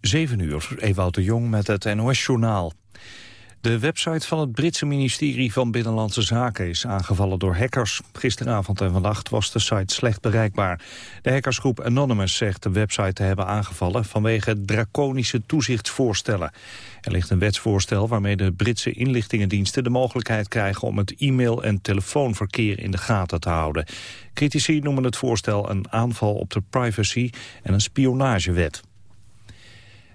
7 uur, Ewout de Jong met het NOS-journaal. De website van het Britse ministerie van Binnenlandse Zaken is aangevallen door hackers. Gisteravond en vannacht was de site slecht bereikbaar. De hackersgroep Anonymous zegt de website te hebben aangevallen vanwege draconische toezichtsvoorstellen. Er ligt een wetsvoorstel waarmee de Britse inlichtingendiensten de mogelijkheid krijgen om het e-mail- en telefoonverkeer in de gaten te houden. Critici noemen het voorstel een aanval op de privacy en een spionagewet.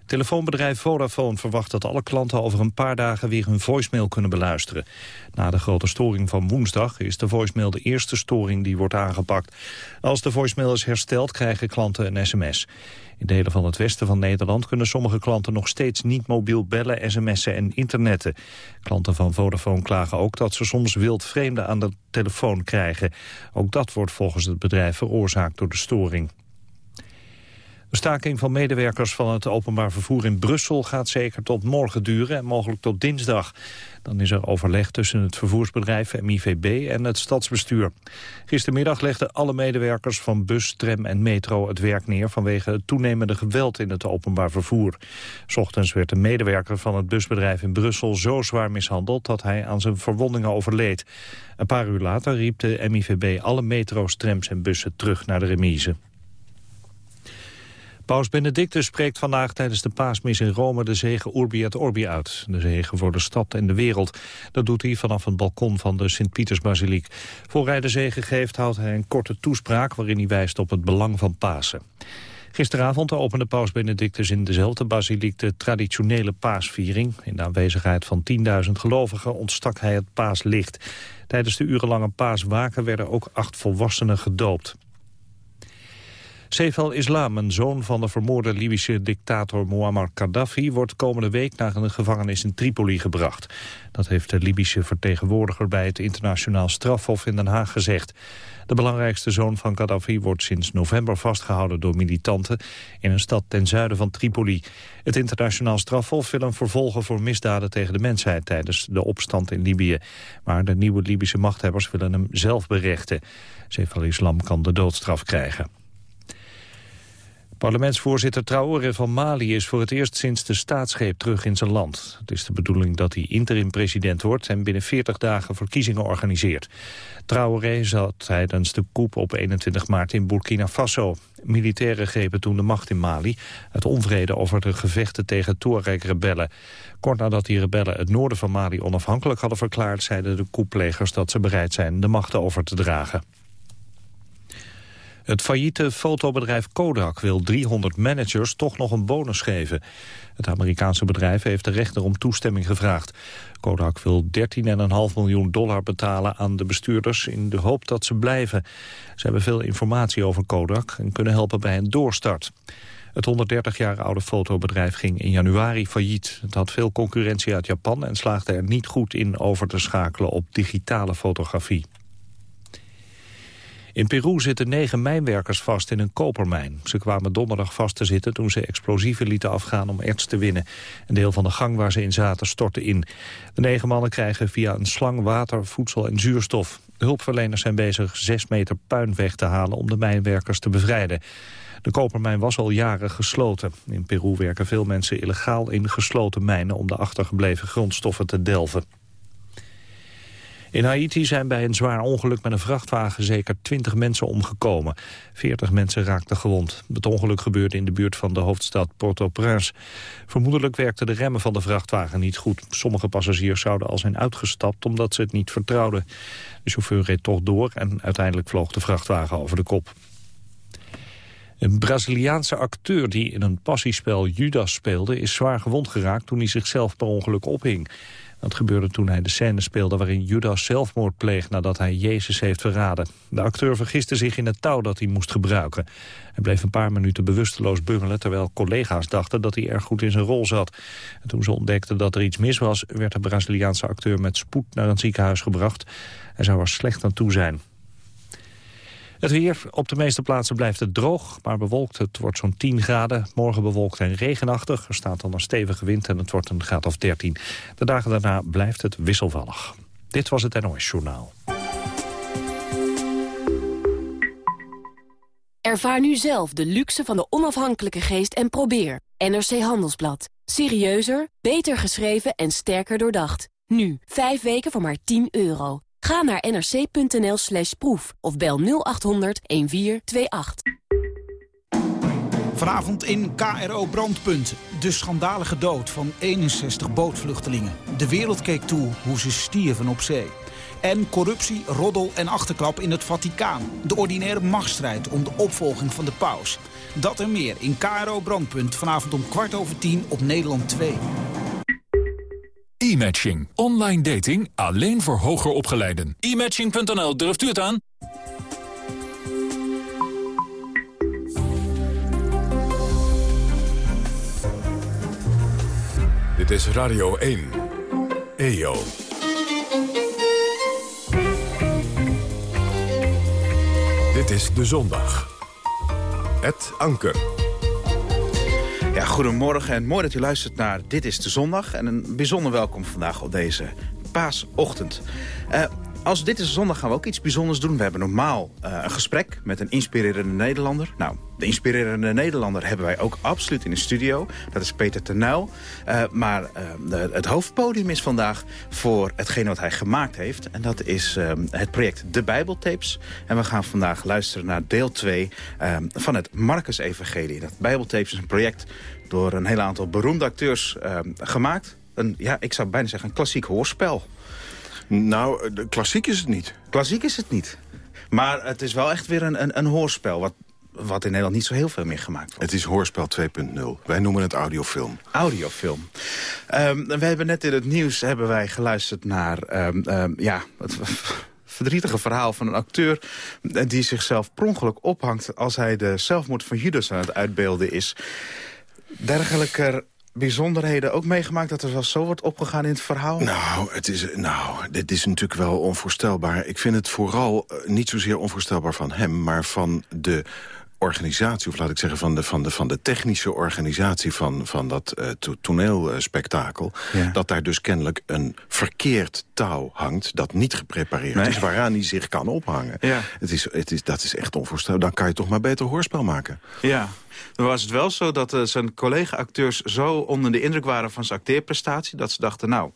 Telefoonbedrijf Vodafone verwacht dat alle klanten over een paar dagen weer hun voicemail kunnen beluisteren. Na de grote storing van woensdag is de voicemail de eerste storing die wordt aangepakt. Als de voicemail is hersteld krijgen klanten een sms. In delen van het westen van Nederland kunnen sommige klanten nog steeds niet mobiel bellen, sms'en en internetten. Klanten van Vodafone klagen ook dat ze soms wild vreemden aan de telefoon krijgen. Ook dat wordt volgens het bedrijf veroorzaakt door de storing. De staking van medewerkers van het openbaar vervoer in Brussel gaat zeker tot morgen duren en mogelijk tot dinsdag. Dan is er overleg tussen het vervoersbedrijf MIVB en het stadsbestuur. Gistermiddag legden alle medewerkers van bus, tram en metro het werk neer vanwege het toenemende geweld in het openbaar vervoer. Ochtends werd een medewerker van het busbedrijf in Brussel zo zwaar mishandeld dat hij aan zijn verwondingen overleed. Een paar uur later riep de MIVB alle metro's, trams en bussen terug naar de remise. Paus Benedictus spreekt vandaag tijdens de paasmis in Rome de zegen Urbi et Orbi uit. De zegen voor de stad en de wereld. Dat doet hij vanaf het balkon van de Sint-Pietersbasiliek. Voor hij de zegen geeft houdt hij een korte toespraak waarin hij wijst op het belang van Pasen. Gisteravond opende paus Benedictus in dezelfde basiliek de traditionele paasviering. In de aanwezigheid van 10.000 gelovigen ontstak hij het paaslicht. Tijdens de urenlange paaswaken werden ook acht volwassenen gedoopt. Saif al-Islam, een zoon van de vermoorde Libische dictator Muammar Gaddafi... wordt komende week naar een gevangenis in Tripoli gebracht. Dat heeft de Libische vertegenwoordiger bij het internationaal strafhof in Den Haag gezegd. De belangrijkste zoon van Gaddafi wordt sinds november vastgehouden door militanten... in een stad ten zuiden van Tripoli. Het internationaal strafhof wil hem vervolgen voor misdaden tegen de mensheid... tijdens de opstand in Libië. Maar de nieuwe Libische machthebbers willen hem zelf berechten. Saif al-Islam kan de doodstraf krijgen. Parlementsvoorzitter Traoré van Mali is voor het eerst sinds de staatsgreep terug in zijn land. Het is de bedoeling dat hij interim-president wordt en binnen 40 dagen verkiezingen organiseert. Traoré zat tijdens de coup op 21 maart in Burkina Faso. Militairen grepen toen de macht in Mali uit onvrede over de gevechten tegen Tuareg-rebellen. Kort nadat die rebellen het noorden van Mali onafhankelijk hadden verklaard... zeiden de couplegers dat ze bereid zijn de macht over te dragen. Het failliete fotobedrijf Kodak wil 300 managers toch nog een bonus geven. Het Amerikaanse bedrijf heeft de rechter om toestemming gevraagd. Kodak wil 13,5 miljoen dollar betalen aan de bestuurders in de hoop dat ze blijven. Ze hebben veel informatie over Kodak en kunnen helpen bij een doorstart. Het 130 jaar oude fotobedrijf ging in januari failliet. Het had veel concurrentie uit Japan en slaagde er niet goed in over te schakelen op digitale fotografie. In Peru zitten negen mijnwerkers vast in een kopermijn. Ze kwamen donderdag vast te zitten toen ze explosieven lieten afgaan om erts te winnen. Een deel van de gang waar ze in zaten stortte in. De negen mannen krijgen via een slang water, voedsel en zuurstof. De hulpverleners zijn bezig zes meter puin weg te halen om de mijnwerkers te bevrijden. De kopermijn was al jaren gesloten. In Peru werken veel mensen illegaal in gesloten mijnen om de achtergebleven grondstoffen te delven. In Haiti zijn bij een zwaar ongeluk met een vrachtwagen zeker 20 mensen omgekomen. 40 mensen raakten gewond. Het ongeluk gebeurde in de buurt van de hoofdstad Port-au-Prince. Vermoedelijk werkten de remmen van de vrachtwagen niet goed. Sommige passagiers zouden al zijn uitgestapt omdat ze het niet vertrouwden. De chauffeur reed toch door en uiteindelijk vloog de vrachtwagen over de kop. Een Braziliaanse acteur die in een passiespel Judas speelde... is zwaar gewond geraakt toen hij zichzelf per ongeluk ophing. Dat gebeurde toen hij de scène speelde waarin Judas zelfmoord pleegt nadat hij Jezus heeft verraden. De acteur vergiste zich in het touw dat hij moest gebruiken. Hij bleef een paar minuten bewusteloos bungelen terwijl collega's dachten dat hij erg goed in zijn rol zat. En toen ze ontdekten dat er iets mis was werd de Braziliaanse acteur met spoed naar een ziekenhuis gebracht. Hij zou er slecht aan toe zijn. Het weer. Op de meeste plaatsen blijft het droog, maar bewolkt. Het wordt zo'n 10 graden. Morgen bewolkt en regenachtig. Er staat dan een stevige wind en het wordt een graad of 13. De dagen daarna blijft het wisselvallig. Dit was het NOS Journaal. Ervaar nu zelf de luxe van de onafhankelijke geest en probeer. NRC Handelsblad. Serieuzer, beter geschreven en sterker doordacht. Nu, 5 weken voor maar 10 euro. Ga naar nrc.nl slash proef of bel 0800 1428. Vanavond in KRO Brandpunt. De schandalige dood van 61 bootvluchtelingen. De wereld keek toe hoe ze stierven op zee. En corruptie, roddel en achterklap in het Vaticaan. De ordinaire machtsstrijd om de opvolging van de paus. Dat en meer in KRO Brandpunt vanavond om kwart over tien op Nederland 2. E-matching. Online dating alleen voor hoger opgeleiden. E-matching.nl, durft u het aan? Dit is Radio 1. EO. Dit is De Zondag. Het Anker. Ja, goedemorgen en mooi dat u luistert naar Dit is de Zondag. En een bijzonder welkom vandaag op deze paasochtend. Uh, als Dit is Zondag gaan we ook iets bijzonders doen. We hebben normaal uh, een gesprek met een inspirerende Nederlander. Nou, de inspirerende Nederlander hebben wij ook absoluut in de studio. Dat is Peter Tenuil. Uh, maar uh, de, het hoofdpodium is vandaag voor hetgeen wat hij gemaakt heeft. En dat is uh, het project De Bijbeltapes. En we gaan vandaag luisteren naar deel 2 van het Marcus-evangelie. Dat Bijbeltapes is een project door een heel aantal beroemde acteurs gemaakt. Een, ja, ik zou bijna zeggen een klassiek hoorspel. Nou, klassiek is het niet. Klassiek is het niet. Maar het is wel echt weer een, een, een hoorspel... wat wat in Nederland niet zo heel veel meer gemaakt wordt. Het is Hoorspel 2.0. Wij noemen het audiofilm. Audiofilm. Um, we hebben net in het nieuws hebben wij geluisterd naar um, um, ja, het verdrietige verhaal van een acteur... die zichzelf per ongeluk ophangt als hij de zelfmoord van Judas aan het uitbeelden is. Dergelijke bijzonderheden ook meegemaakt dat er wel zo wordt opgegaan in het verhaal? Nou, het is, nou, dit is natuurlijk wel onvoorstelbaar. Ik vind het vooral uh, niet zozeer onvoorstelbaar van hem... maar van de organisatie, of laat ik zeggen van de, van de, van de technische organisatie van, van dat uh, to toneelspektakel... Ja. dat daar dus kennelijk een verkeerd touw hangt dat niet geprepareerd nee. is... waaraan hij zich kan ophangen. Ja. Het is, het is, dat is echt onvoorstelbaar. Dan kan je toch maar beter hoorspel maken. Ja, dan was het wel zo dat uh, zijn collega-acteurs zo onder de indruk waren van zijn acteerprestatie... dat ze dachten, nou,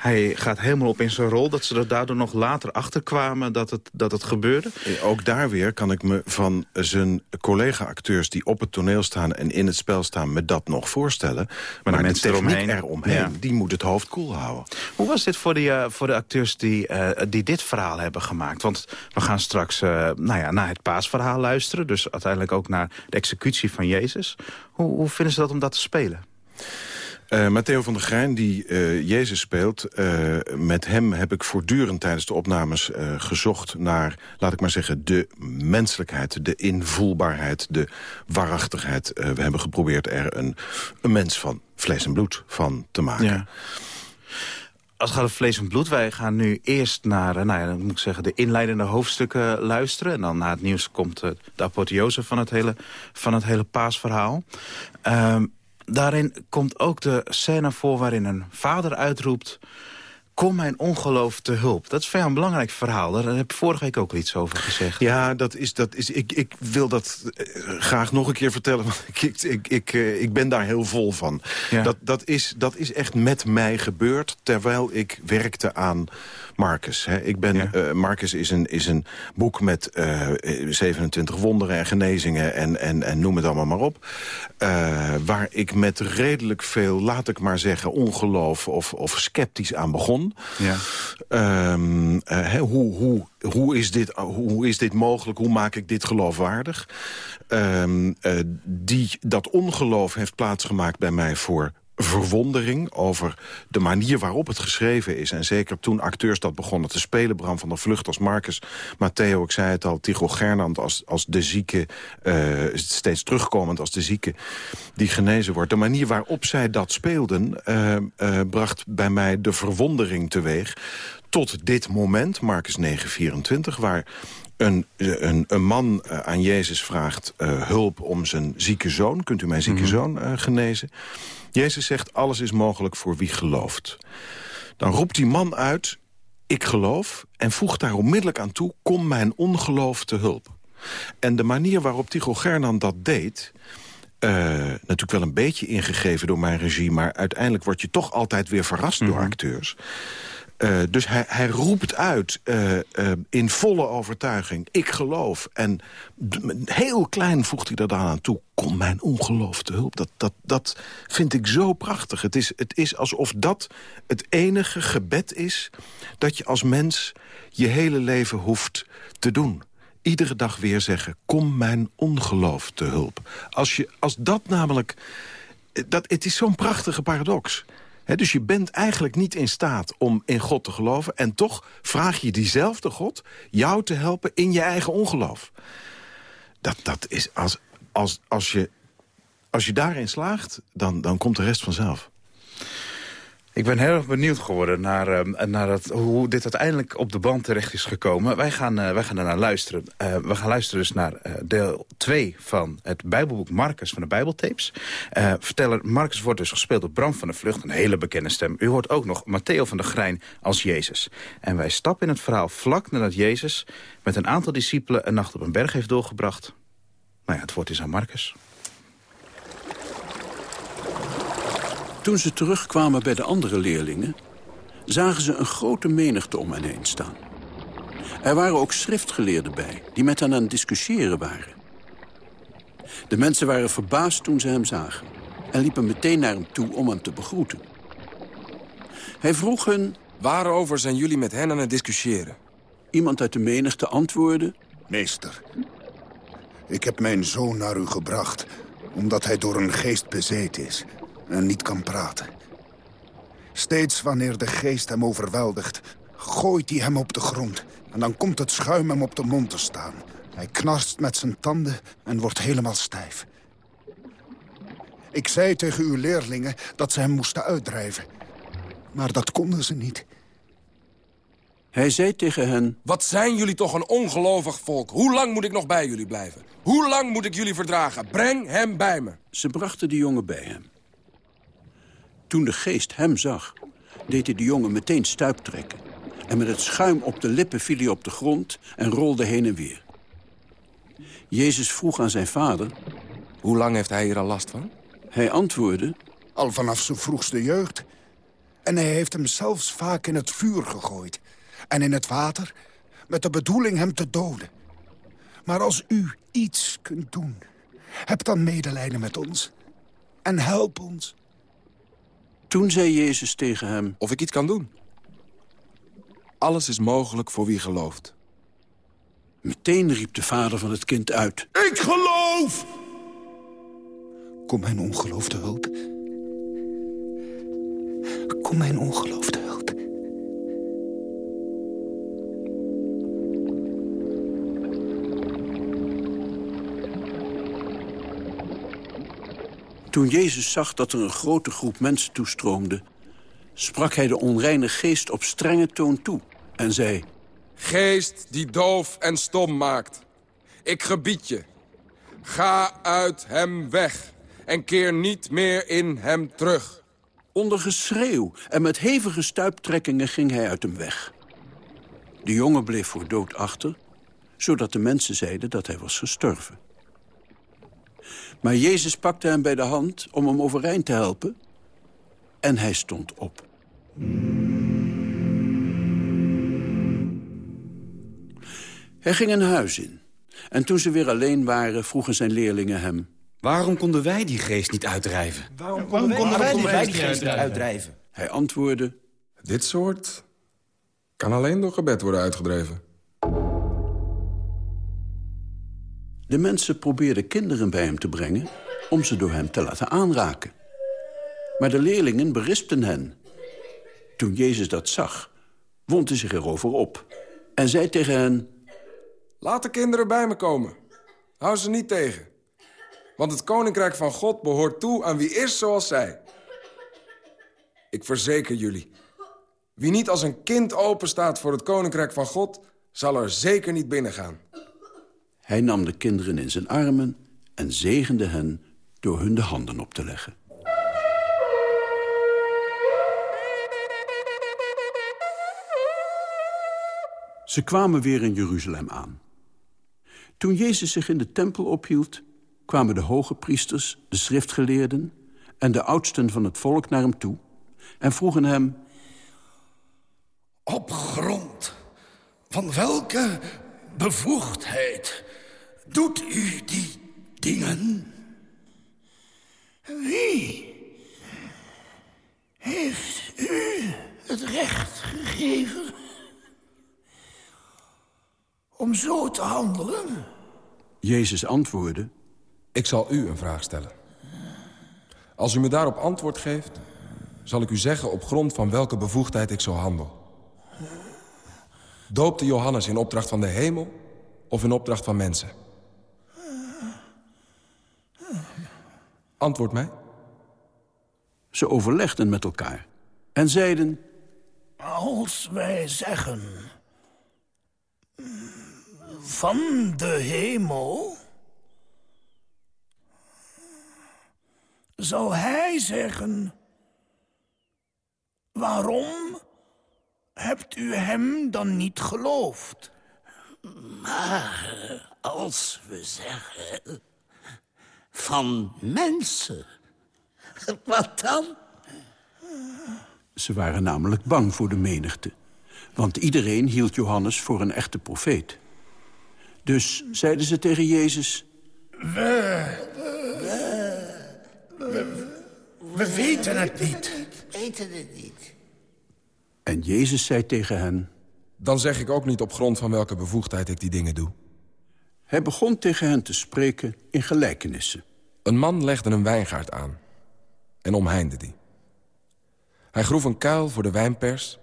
hij gaat helemaal op in zijn rol. Dat ze er daardoor nog later achter kwamen dat het, dat het gebeurde. Ook daar weer kan ik me van zijn collega-acteurs... die op het toneel staan en in het spel staan... me dat nog voorstellen. Maar, maar de, techniek eromheen, eromheen ja. die moet het hoofd koel houden. Hoe was dit voor, die, uh, voor de acteurs die, uh, die dit verhaal hebben gemaakt? Want we gaan straks uh, nou ja, naar het paasverhaal luisteren. Dus uiteindelijk ook naar de executie van Jezus. Hoe, hoe vinden ze dat om dat te spelen? Uh, Matteo van der Grijn, die uh, Jezus speelt... Uh, met hem heb ik voortdurend tijdens de opnames gezocht naar... laat ik maar zeggen, de menselijkheid, de invoelbaarheid, de waarachtigheid. we hebben geprobeerd er een, een mens van vlees en bloed van te maken. Ja als het gaat om vlees en bloed, wij gaan nu eerst naar nou ja, dan moet ik zeggen, de inleidende hoofdstukken luisteren. En dan na het nieuws komt de apotheose van het hele, van het hele paasverhaal. Um, daarin komt ook de scène voor waarin een vader uitroept... kom mijn ongeloof te hulp. Dat is veel een belangrijk verhaal. Daar heb ik vorige week ook iets over gezegd. Ja, dat is, dat is, ik, ik wil dat graag nog een keer vertellen. Want ik, ik, ik, ik, ik ben daar heel vol van. Ja. Dat, dat, is, dat is echt met mij gebeurd terwijl ik werkte aan Marcus. Hè. Ik ben, ja. uh, Marcus is een, is een boek met uh, 27 wonderen en genezingen en, en, en noem het allemaal maar op. Uh, waar ik met redelijk veel, laat ik maar zeggen, ongeloof of, of sceptisch aan begon. Ja. Um, uh, hoe, hoe, hoe, is dit, hoe is dit mogelijk? Hoe maak ik dit geloofwaardig? Um, uh, die, dat ongeloof heeft plaatsgemaakt bij mij voor verwondering over de manier waarop het geschreven is. En zeker toen acteurs dat begonnen te spelen... Bram van der Vlucht als Marcus, Matteo, ik zei het al... Tycho Gernand als, als de zieke, uh, steeds terugkomend als de zieke... die genezen wordt. De manier waarop zij dat speelden... Uh, uh, bracht bij mij de verwondering teweeg tot dit moment, Marcus 924, waar een, een, een man uh, aan Jezus vraagt uh, hulp om zijn zieke zoon. Kunt u mijn zieke mm -hmm. zoon uh, genezen? Jezus zegt, alles is mogelijk voor wie gelooft. Dan roept die man uit, ik geloof... en voegt daar onmiddellijk aan toe, kom mijn ongeloof te hulp. En de manier waarop Tycho Gernand dat deed... natuurlijk wel een beetje ingegeven door mijn regie... maar uiteindelijk word je toch altijd weer verrast door Mhm. acteurs. Eh, dus hij, hij roept uit eh, eh, in volle overtuiging, ik geloof. En heel klein voegt hij dan aan toe, kom mijn ongeloof te hulp. Dat, dat, dat vind ik zo prachtig. Het is, het is alsof dat het enige gebed is... dat je als mens je hele leven hoeft te doen. Iedere dag weer zeggen, kom mijn ongeloof te hulp. Als, je, als dat namelijk... Dat, het is zo'n prachtige paradox. Dus je bent eigenlijk niet in staat om in God te geloven... en toch vraag je diezelfde God jou te helpen in je eigen ongeloof. Dat, dat is als, als, als, je, als je daarin slaagt, dan, dan komt de rest vanzelf. Ik ben heel erg benieuwd geworden naar, eh, naar het, hoe dit uiteindelijk op de band terecht is gekomen. Wij gaan, eh, wij gaan ernaar luisteren. Eh, we gaan luisteren dus naar eh, deel 2 van het Bijbelboek Marcus van de Bijbeltapes. Eh, verteller Marcus wordt dus gespeeld door Bram van der Vlucht, een hele bekende stem. U hoort ook nog Matteo van der Grijn als Jezus. En wij stappen in het verhaal vlak nadat Jezus met een aantal discipelen een nacht op een berg heeft doorgebracht. Nou ja, het woord is aan Marcus. Toen ze terugkwamen bij de andere leerlingen... zagen ze een grote menigte om hen heen staan. Er waren ook schriftgeleerden bij, die met hen aan het discussiëren waren. De mensen waren verbaasd toen ze hem zagen... en liepen meteen naar hem toe om hem te begroeten. Hij vroeg hun... Waarover zijn jullie met hen aan het discussiëren? Iemand uit de menigte antwoordde... Meester, ik heb mijn zoon naar u gebracht... omdat hij door een geest bezeten is en niet kan praten. Steeds wanneer de geest hem overweldigt, gooit hij hem op de grond... en dan komt het schuim hem op de mond te staan. Hij knarst met zijn tanden en wordt helemaal stijf. Ik zei tegen uw leerlingen dat ze hem moesten uitdrijven. Maar dat konden ze niet. Hij zei tegen hen... Wat zijn jullie toch een ongelovig volk? Hoe lang moet ik nog bij jullie blijven? Hoe lang moet ik jullie verdragen? Breng hem bij me. Ze brachten de jongen bij hem. Toen de geest hem zag, deed hij de jongen meteen stuiptrekken. En met het schuim op de lippen viel hij op de grond en rolde heen en weer. Jezus vroeg aan zijn vader... Hoe lang heeft hij hier al last van? Hij antwoordde... Al vanaf zijn vroegste jeugd. En hij heeft hem zelfs vaak in het vuur gegooid. En in het water, met de bedoeling hem te doden. Maar als u iets kunt doen, heb dan medelijden met ons. En help ons. Toen zei Jezus tegen hem... Of ik iets kan doen. Alles is mogelijk voor wie gelooft. Meteen riep de vader van het kind uit. Ik geloof! Kom mijn ongeloof te hulp. Kom mijn ongeloof te hulp. Toen Jezus zag dat er een grote groep mensen toestroomde... sprak hij de onreine geest op strenge toon toe en zei... Geest die doof en stom maakt. Ik gebied je. Ga uit hem weg en keer niet meer in hem terug. Onder geschreeuw en met hevige stuiptrekkingen ging hij uit hem weg. De jongen bleef voor dood achter, zodat de mensen zeiden dat hij was gestorven. Maar Jezus pakte hem bij de hand om hem overeind te helpen en hij stond op. Hij ging een huis in. En toen ze weer alleen waren, vroegen zijn leerlingen hem... Waarom konden wij die geest niet uitdrijven? Waarom konden wij die geest niet uitdrijven? Hij antwoordde... Dit soort kan alleen door gebed worden uitgedreven. De mensen probeerden kinderen bij hem te brengen... om ze door hem te laten aanraken. Maar de leerlingen berispten hen. Toen Jezus dat zag, wond hij zich erover op... en zei tegen hen... Laat de kinderen bij me komen. Hou ze niet tegen. Want het koninkrijk van God behoort toe aan wie is zoals zij. Ik verzeker jullie. Wie niet als een kind openstaat voor het koninkrijk van God... zal er zeker niet binnengaan. Hij nam de kinderen in zijn armen en zegende hen door hun de handen op te leggen. Ze kwamen weer in Jeruzalem aan. Toen Jezus zich in de tempel ophield, kwamen de hoge priesters, de schriftgeleerden... en de oudsten van het volk naar hem toe en vroegen hem... Op grond van welke bevoegdheid doet u die dingen? Wie heeft u het recht gegeven om zo te handelen? Jezus antwoordde... Ik zal u een vraag stellen. Als u me daarop antwoord geeft... zal ik u zeggen op grond van welke bevoegdheid ik zo handel. Doopte Johannes in opdracht van de hemel of in opdracht van mensen? Antwoord mij. Ze overlegden met elkaar en zeiden... Als wij zeggen... van de hemel... zou hij zeggen... waarom hebt u hem dan niet geloofd? Maar als we zeggen... van mensen... wat dan? Ze waren namelijk bang voor de menigte. Want iedereen hield Johannes voor een echte profeet. Dus zeiden ze tegen Jezus... We... We, we weten het niet. We weten het niet. En Jezus zei tegen hen... Dan zeg ik ook niet op grond van welke bevoegdheid ik die dingen doe. Hij begon tegen hen te spreken in gelijkenissen. Een man legde een wijngaard aan en omheinde die. Hij groef een kuil voor de wijnpers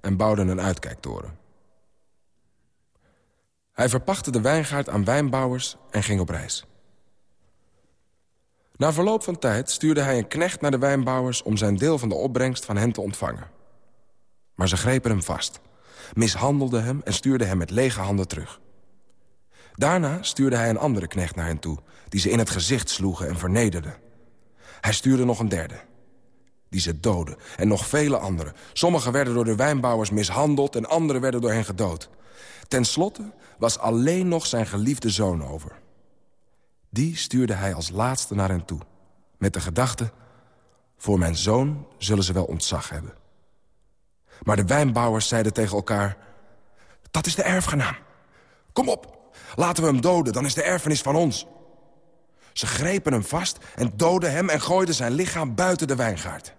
en bouwde een uitkijktoren. Hij verpachtte de wijngaard aan wijnbouwers en ging op reis. Na verloop van tijd stuurde hij een knecht naar de wijnbouwers... om zijn deel van de opbrengst van hen te ontvangen. Maar ze grepen hem vast, mishandelden hem... en stuurden hem met lege handen terug. Daarna stuurde hij een andere knecht naar hen toe... die ze in het gezicht sloegen en vernederden. Hij stuurde nog een derde, die ze doden. En nog vele anderen. Sommigen werden door de wijnbouwers mishandeld... en anderen werden door hen gedood. Ten slotte was alleen nog zijn geliefde zoon over... Die stuurde hij als laatste naar hen toe. Met de gedachte, voor mijn zoon zullen ze wel ontzag hebben. Maar de wijnbouwers zeiden tegen elkaar... Dat is de erfgenaam. Kom op, laten we hem doden, dan is de erfenis van ons. Ze grepen hem vast en doodden hem en gooiden zijn lichaam buiten de wijngaard.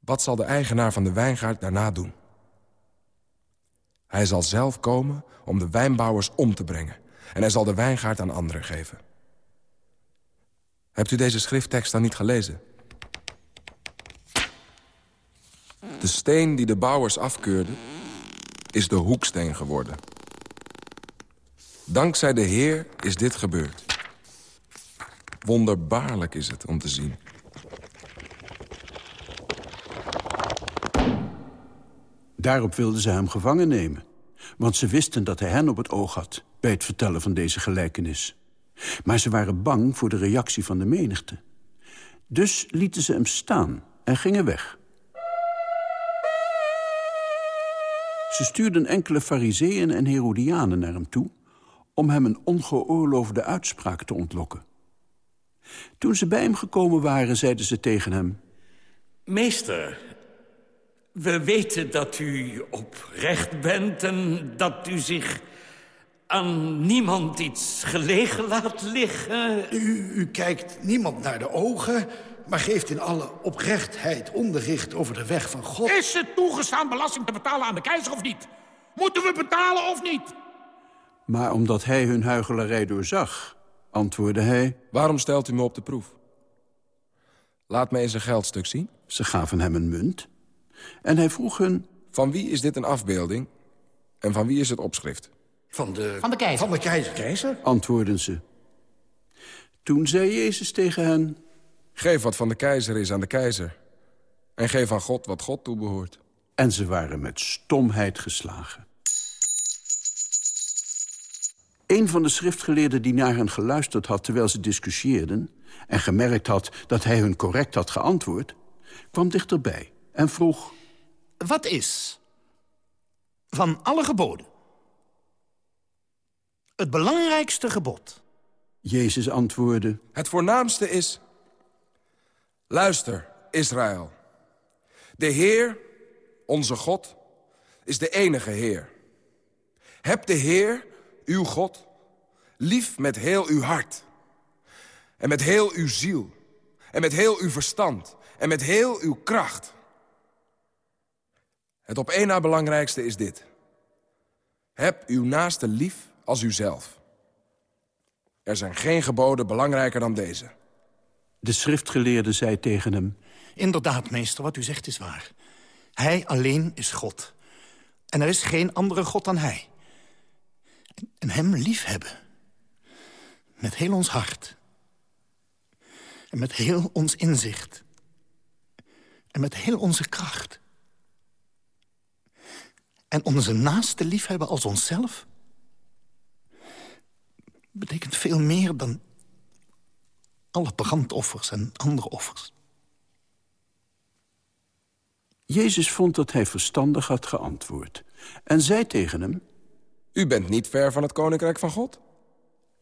Wat zal de eigenaar van de wijngaard daarna doen? Hij zal zelf komen om de wijnbouwers om te brengen en hij zal de wijngaard aan anderen geven. Hebt u deze schrifttekst dan niet gelezen? De steen die de bouwers afkeurden, is de hoeksteen geworden. Dankzij de Heer is dit gebeurd. Wonderbaarlijk is het om te zien. Daarop wilden ze hem gevangen nemen. Want ze wisten dat hij hen op het oog had bij het vertellen van deze gelijkenis. Maar ze waren bang voor de reactie van de menigte. Dus lieten ze hem staan en gingen weg. Ze stuurden enkele fariseeën en herodianen naar hem toe... om hem een ongeoorloofde uitspraak te ontlokken. Toen ze bij hem gekomen waren, zeiden ze tegen hem... Meester, we weten dat u oprecht bent en dat u zich aan niemand iets gelegen laat liggen. U, u kijkt niemand naar de ogen, maar geeft in alle oprechtheid onderricht over de weg van God. Is het toegestaan belasting te betalen aan de keizer of niet? Moeten we betalen of niet? Maar omdat hij hun huichelarij doorzag, antwoordde hij... Waarom stelt u me op de proef? Laat me eens een geldstuk zien. Ze gaven hem een munt. En hij vroeg hun... Van wie is dit een afbeelding? En van wie is het opschrift? Van de, van de keizer. Van de keizer. keizer. Antwoordden ze. Toen zei Jezus tegen hen... Geef wat van de keizer is aan de keizer. En geef aan God wat God toebehoort. En ze waren met stomheid geslagen. Een van de schriftgeleerden die naar hen geluisterd had terwijl ze discussieerden... en gemerkt had dat hij hun correct had geantwoord... kwam dichterbij en vroeg... Wat is van alle geboden het belangrijkste gebod? Jezus antwoordde... Het voornaamste is... Luister, Israël. De Heer, onze God, is de enige Heer. Heb de Heer, uw God, lief met heel uw hart. En met heel uw ziel. En met heel uw verstand. En met heel uw kracht. Het op één na belangrijkste is dit. Heb uw naaste lief als uzelf. Er zijn geen geboden belangrijker dan deze. De schriftgeleerde zei tegen hem... Inderdaad, meester, wat u zegt is waar. Hij alleen is God. En er is geen andere God dan hij. En hem liefhebben. Met heel ons hart. En met heel ons inzicht. En met heel onze kracht. En onze naaste liefhebben als onszelf... betekent veel meer dan alle brandoffers en andere offers. Jezus vond dat hij verstandig had geantwoord. En zei tegen hem... U bent niet ver van het koninkrijk van God.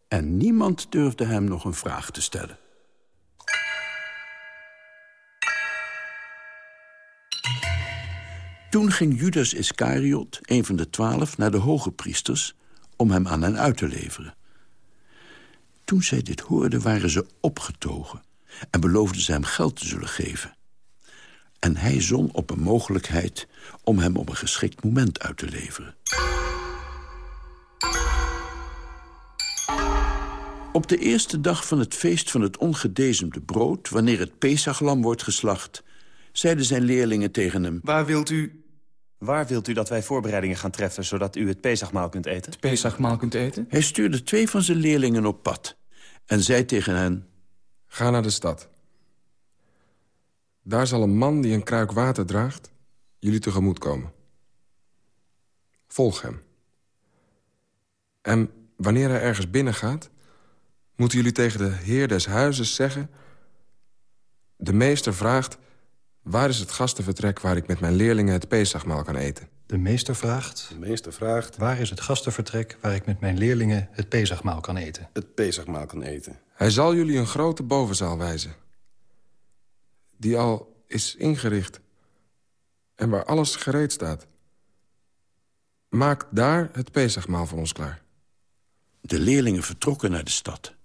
En niemand durfde hem nog een vraag te stellen. Toen ging Judas Iscariot, een van de twaalf, naar de hoge priesters... om hem aan hen uit te leveren. Toen zij dit hoorden, waren ze opgetogen... en beloofden ze hem geld te zullen geven. En hij zon op een mogelijkheid om hem op een geschikt moment uit te leveren. Op de eerste dag van het feest van het ongedezemde brood... wanneer het Pesachlam wordt geslacht... zeiden zijn leerlingen tegen hem... Waar wilt u... Waar wilt u dat wij voorbereidingen gaan treffen... zodat u het Pesachmaal kunt eten? Het Pesachmaal kunt eten? Hij stuurde twee van zijn leerlingen op pad... en zei tegen hen... Ga naar de stad. Daar zal een man die een kruik water draagt... jullie tegemoet komen. Volg hem. En wanneer hij ergens binnen gaat... moeten jullie tegen de heer des huizes zeggen... de meester vraagt... waar is het gastenvertrek waar ik met mijn leerlingen het Pesachmaal kan eten? De meester vraagt... De meester vraagt... Waar is het gastenvertrek waar ik met mijn leerlingen het Pesachmaal kan eten? Het Pesachmaal kan eten. Hij zal jullie een grote bovenzaal wijzen. Die al is ingericht. En waar alles gereed staat. Maak daar het Pesachmaal voor ons klaar. De leerlingen vertrokken naar de stad.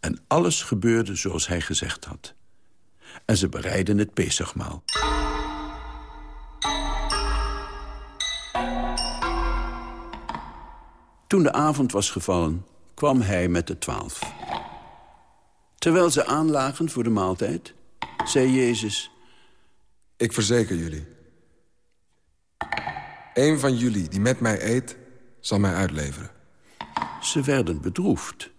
En alles gebeurde zoals hij gezegd had. En ze bereidden het Pesachmaal. Toen de avond was gevallen, kwam hij met de twaalf. Terwijl ze aanlagen voor de maaltijd, zei Jezus... Ik verzeker jullie. Een van jullie die met mij eet, zal mij uitleveren. Ze werden bedroefd.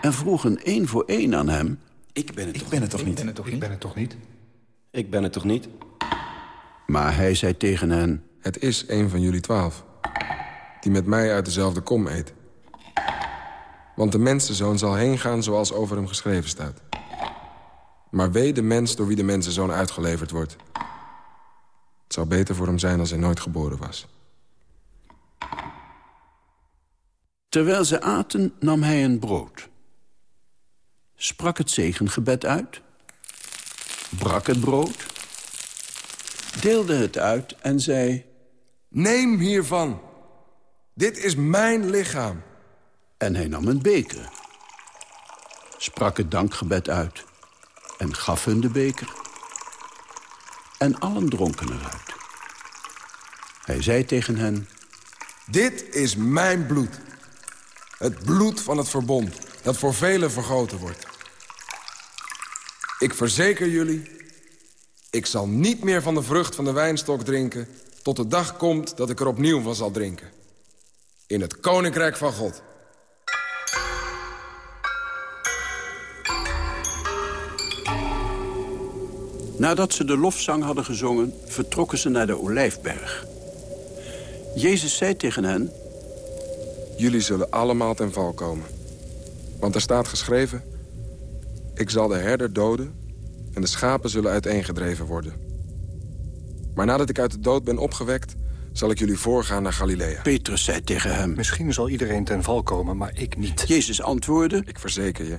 En vroegen één voor één aan hem... Ik ben het ik toch, ben niet? het toch Ik niet? ben het toch Ik niet? ben het toch niet? Ik ben het toch niet? Maar hij zei tegen hen... Het is een van jullie twaalf. Die met mij uit dezelfde kom eet. Want de mensenzoon zal heen gaan zoals over hem geschreven staat. Maar wee de mens door wie de mensenzoon uitgeleverd wordt. Het zou beter voor hem zijn als hij nooit geboren was. Terwijl ze aten, nam hij een brood. Sprak het zegengebed uit. Brak het brood. Deelde het uit en zei... Neem hiervan. Dit is mijn lichaam. En hij nam een beker. Sprak het dankgebed uit. En gaf hun de beker. En allen dronken eruit. Hij zei tegen hen... Dit is mijn bloed. Het bloed van het verbond, dat voor velen vergoten wordt. Ik verzeker jullie, ik zal niet meer van de vrucht van de wijnstok drinken... tot de dag komt dat ik er opnieuw van zal drinken. In het Koninkrijk van God. Nadat ze de lofzang hadden gezongen, vertrokken ze naar de Olijfberg. Jezus zei tegen hen... Jullie zullen allemaal ten val komen. Want er staat geschreven... Ik zal de herder doden en de schapen zullen uiteengedreven worden. Maar nadat ik uit de dood ben opgewekt... zal ik jullie voorgaan naar Galilea. Petrus zei tegen hem... Misschien zal iedereen ten val komen, maar ik niet. Jezus antwoordde... Ik verzeker je,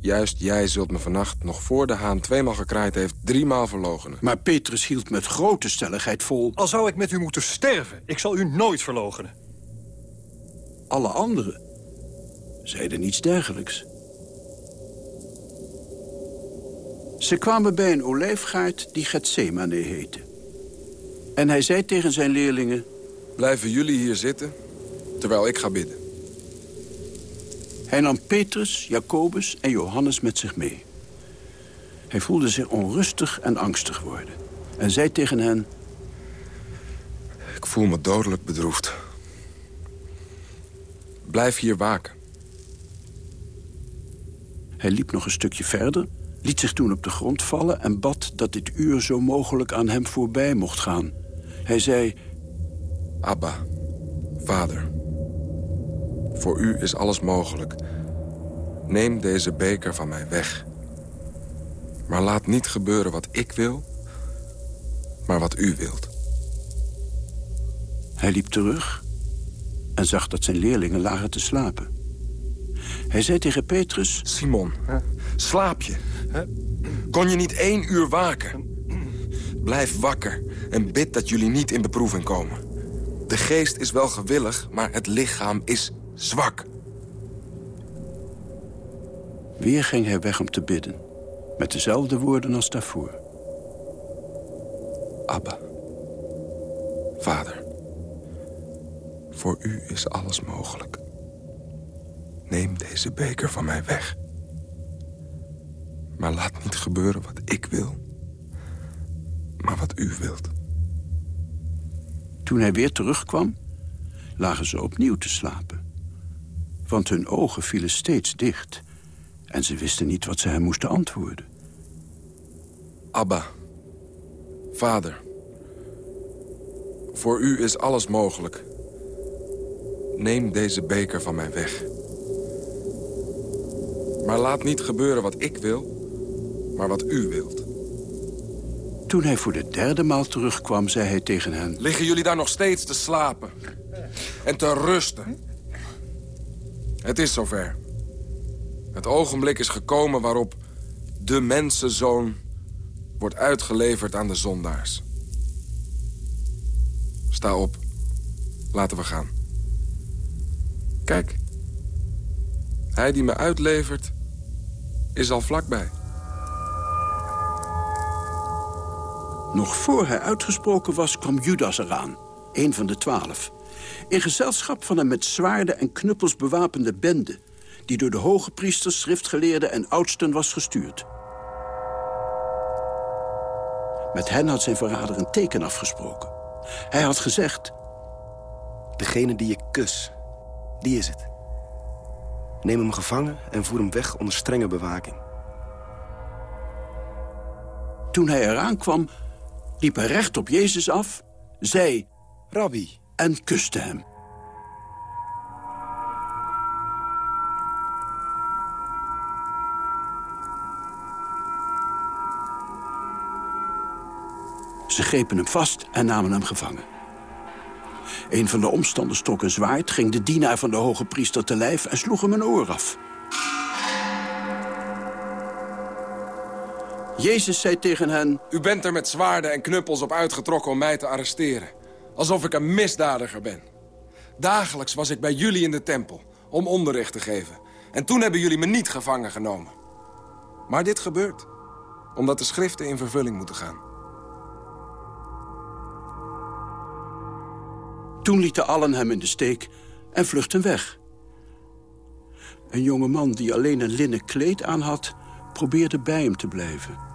juist jij zult me vannacht... nog voor de haan tweemaal gekraaid heeft, driemaal verlogenen. Maar Petrus hield met grote stelligheid vol... Al zou ik met u moeten sterven, ik zal u nooit verlogenen. Alle anderen zeiden niets dergelijks. Ze kwamen bij een olijfgaard die Gethsemane heette. En hij zei tegen zijn leerlingen... Blijven jullie hier zitten, terwijl ik ga bidden. Hij nam Petrus, Jacobus en Johannes met zich mee. Hij voelde zich onrustig en angstig worden. En zei tegen hen... Ik voel me dodelijk bedroefd. Blijf hier waken. Hij liep nog een stukje verder, liet zich toen op de grond vallen... en bad dat dit uur zo mogelijk aan hem voorbij mocht gaan. Hij zei... Abba, vader, voor u is alles mogelijk. Neem deze beker van mij weg. Maar laat niet gebeuren wat ik wil, maar wat u wilt. Hij liep terug en zag dat zijn leerlingen lagen te slapen. Hij zei tegen Petrus... Simon, slaap je? Kon je niet één uur waken? Blijf wakker en bid dat jullie niet in beproeving komen. De geest is wel gewillig, maar het lichaam is zwak. Weer ging hij weg om te bidden. Met dezelfde woorden als daarvoor. Abba, vader, voor u is alles mogelijk. Neem deze beker van mij weg. Maar laat niet gebeuren wat ik wil, maar wat u wilt. Toen hij weer terugkwam, lagen ze opnieuw te slapen. Want hun ogen vielen steeds dicht... en ze wisten niet wat ze hem moesten antwoorden. Abba, vader, voor u is alles mogelijk. Neem deze beker van mij weg. Maar laat niet gebeuren wat ik wil, maar wat u wilt. Toen hij voor de derde maal terugkwam, zei hij tegen hen... Liggen jullie daar nog steeds te slapen? En te rusten? Het is zover. Het ogenblik is gekomen waarop de mensenzoon wordt uitgeleverd aan de zondaars. Sta op. Laten we gaan. Kijk. Hij die me uitlevert, is al vlakbij. Nog voor hij uitgesproken was, kwam Judas eraan. Een van de twaalf. In gezelschap van een met zwaarden en knuppels bewapende bende... die door de hoge priesters, schriftgeleerden en oudsten was gestuurd. Met hen had zijn verrader een teken afgesproken. Hij had gezegd... Degene die ik kus, die is het. Neem hem gevangen en voer hem weg onder strenge bewaking. Toen hij eraan kwam, liep recht op Jezus af, zei... Rabbi. En kuste hem. Ze grepen hem vast en namen hem gevangen. Een van de omstanders trok een zwaard, ging de dienaar van de hoge priester te lijf en sloeg hem een oor af. Jezus zei tegen hen... U bent er met zwaarden en knuppels op uitgetrokken om mij te arresteren. Alsof ik een misdadiger ben. Dagelijks was ik bij jullie in de tempel om onderricht te geven. En toen hebben jullie me niet gevangen genomen. Maar dit gebeurt omdat de schriften in vervulling moeten gaan. Toen lieten allen hem in de steek en vluchtten weg. Een jonge man die alleen een linnen kleed aan had... probeerde bij hem te blijven.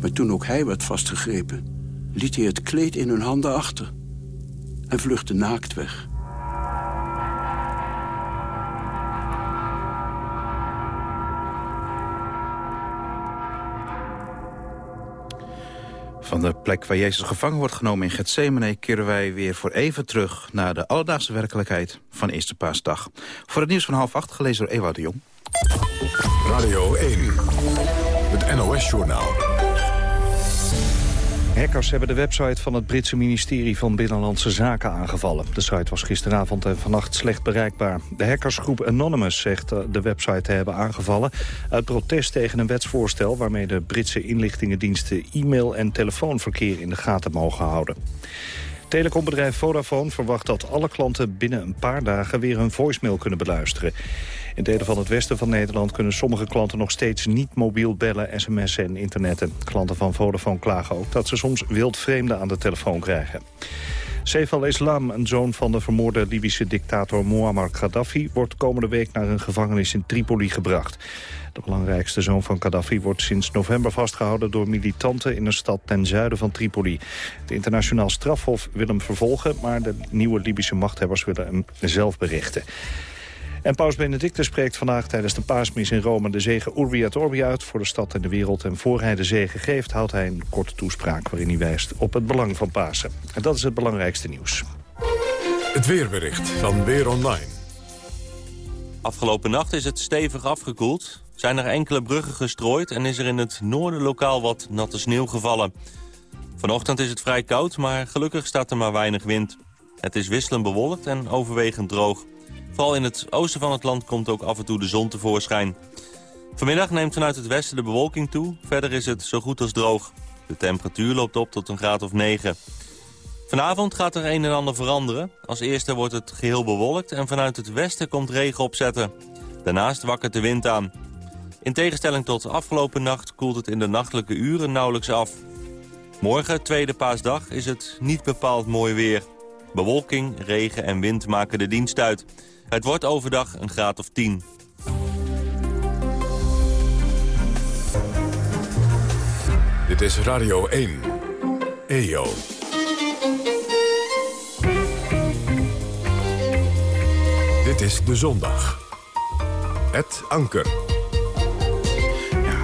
Maar toen ook hij werd vastgegrepen... liet hij het kleed in hun handen achter... en vluchtte naakt weg. Van de plek waar Jezus gevangen wordt genomen in Gethsemane... keren wij weer voor even terug naar de alledaagse werkelijkheid van Eerste Paasdag. Voor het nieuws van half acht, gelezen door Ewout de Jong. Radio 1, het NOS-journaal. Hackers hebben de website van het Britse ministerie van Binnenlandse Zaken aangevallen. De site was gisteravond en vannacht slecht bereikbaar. De hackersgroep Anonymous zegt eh, de website te hebben aangevallen... uit protest tegen een wetsvoorstel waarmee de Britse inlichtingendiensten... e-mail- en telefoonverkeer in de gaten mogen houden. Telecombedrijf Vodafone verwacht dat alle klanten binnen een paar dagen weer hun voicemail kunnen beluisteren. In delen van het westen van Nederland kunnen sommige klanten nog steeds niet mobiel bellen, sms'en en internetten. Klanten van Vodafone klagen ook dat ze soms wildvreemden aan de telefoon krijgen. Saif al-Islam, een zoon van de vermoorde Libische dictator Muammar Gaddafi... wordt komende week naar een gevangenis in Tripoli gebracht. De belangrijkste zoon van Gaddafi wordt sinds november vastgehouden... door militanten in een stad ten zuiden van Tripoli. Het internationaal strafhof wil hem vervolgen... maar de nieuwe Libische machthebbers willen hem zelf berichten. En paus Benedictus spreekt vandaag tijdens de paasmis in Rome... de zegen Urbi et Orbi uit voor de stad en de wereld. En voor hij de zegen geeft, houdt hij een korte toespraak... waarin hij wijst op het belang van Pasen. En dat is het belangrijkste nieuws. Het weerbericht van Weer Online. Afgelopen nacht is het stevig afgekoeld. Zijn er enkele bruggen gestrooid en is er in het noorden lokaal wat natte sneeuw gevallen. Vanochtend is het vrij koud, maar gelukkig staat er maar weinig wind. Het is wisselend bewolkt en overwegend droog. Vooral in het oosten van het land komt ook af en toe de zon tevoorschijn. Vanmiddag neemt vanuit het westen de bewolking toe. Verder is het zo goed als droog. De temperatuur loopt op tot een graad of 9. Vanavond gaat er een en ander veranderen. Als eerste wordt het geheel bewolkt en vanuit het westen komt regen opzetten. Daarnaast wakkert de wind aan. In tegenstelling tot afgelopen nacht koelt het in de nachtelijke uren nauwelijks af. Morgen, tweede paasdag, is het niet bepaald mooi weer. Bewolking, regen en wind maken de dienst uit. Het wordt overdag een graad of 10. Dit is Radio 1. EO. Dit is De Zondag. Het Anker.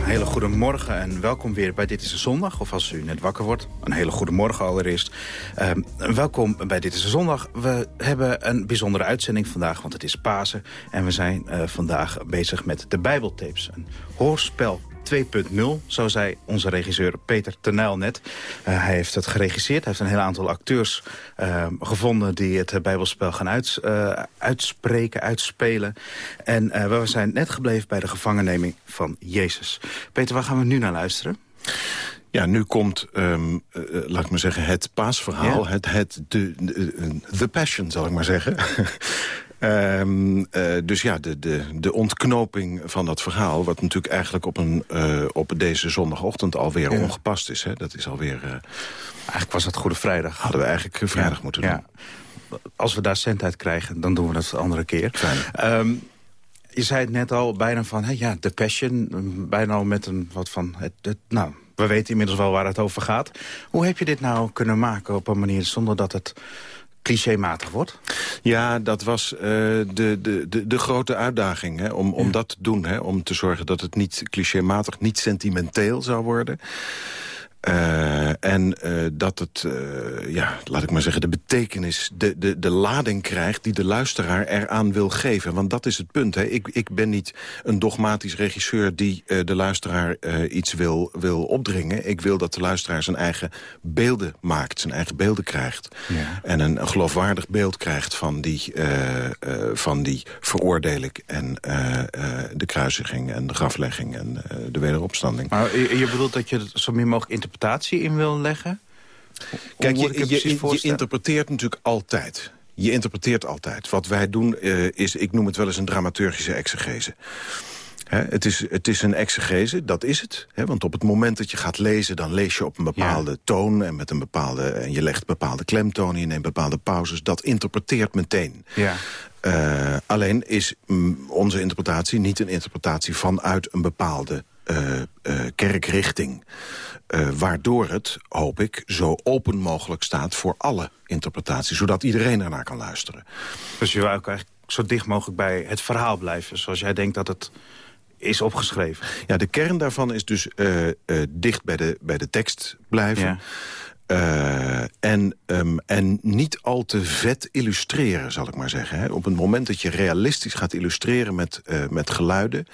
Een hele goede morgen en welkom weer bij Dit is de Zondag. Of als u net wakker wordt, een hele goede morgen allereerst. Ehm, welkom bij Dit is de Zondag. We hebben een bijzondere uitzending vandaag, want het is Pasen. En we zijn eh, vandaag bezig met de Bijbeltapes. Een hoorspel 2.0, zo zei onze regisseur Peter Tenijl net. Uh, hij heeft het geregisseerd. Hij heeft een heel aantal acteurs uh, gevonden... die het uh, Bijbelspel gaan uits, uitspreken, uitspelen. En we zijn net gebleven bij de gevangenneming van Jezus. Peter, waar gaan we nu naar luisteren? Ja, nu komt, um, uh, laat ik maar zeggen, het paasverhaal. Het, het, de, de, the passion, zal ik maar zeggen. Um, uh, dus ja, de, de, de ontknoping van dat verhaal... wat natuurlijk eigenlijk op, een, uh, op deze zondagochtend alweer ja. ongepast is. Hè? Dat is alweer... Uh, eigenlijk was dat Goede Vrijdag. Hadden we eigenlijk vrijdag ja. moeten doen. Ja. Als we daar cent uit krijgen, dan doen we dat een andere keer. Um, je zei het net al, bijna van, hey, ja, The Passion. Bijna al met een wat van... Het, het, nou, we weten inmiddels wel waar het over gaat. Hoe heb je dit nou kunnen maken op een manier zonder dat het clichématig wordt? Ja, dat was uh, de, de, de, de, grote uitdaging. Hè, om, om ja. dat te doen. Hè, om te zorgen dat het niet clichématig, niet sentimenteel zou worden. Uh, en uh, dat het, uh, ja, laat ik maar zeggen, de betekenis, de, de, de lading krijgt... die de luisteraar eraan wil geven. Want dat is het punt. Hè. Ik, ik ben niet een dogmatisch regisseur die de luisteraar iets wil, wil opdringen. Ik wil dat de luisteraar zijn eigen beelden maakt, zijn eigen beelden krijgt. Ja. En een, een, geloofwaardig beeld krijgt van die, van die veroordeling... en de kruisiging en de graflegging en de wederopstanding. Maar je, je bedoelt dat je het zo min mogelijk interpreteert in wil leggen? Kijk, je, je, je, je interpreteert natuurlijk altijd. Je interpreteert altijd. Wat wij doen uh, is, ik noem het wel eens een dramaturgische exegese. He, het, is, het is een exegese, dat is het. He, want op het moment dat je gaat lezen, dan lees je op een bepaalde ja. toon... en met een bepaalde en je legt bepaalde klemtonen, je neemt bepaalde pauzes. Dat interpreteert meteen. Ja. Uh, alleen is mm, onze interpretatie niet een interpretatie vanuit een bepaalde uh, uh, kerkrichting. Uh, waardoor het, hoop ik, zo open mogelijk staat voor alle interpretaties. Zodat iedereen ernaar kan luisteren. Dus je wil ook eigenlijk zo dicht mogelijk bij het verhaal blijven. Zoals jij denkt dat het is opgeschreven. Ja, de kern daarvan is dus dicht bij de, bij de tekst blijven. Ja. Uh, en, um, en niet al te vet illustreren, zal ik maar zeggen. Hè. Op het moment dat je realistisch gaat illustreren met, uh, met geluiden...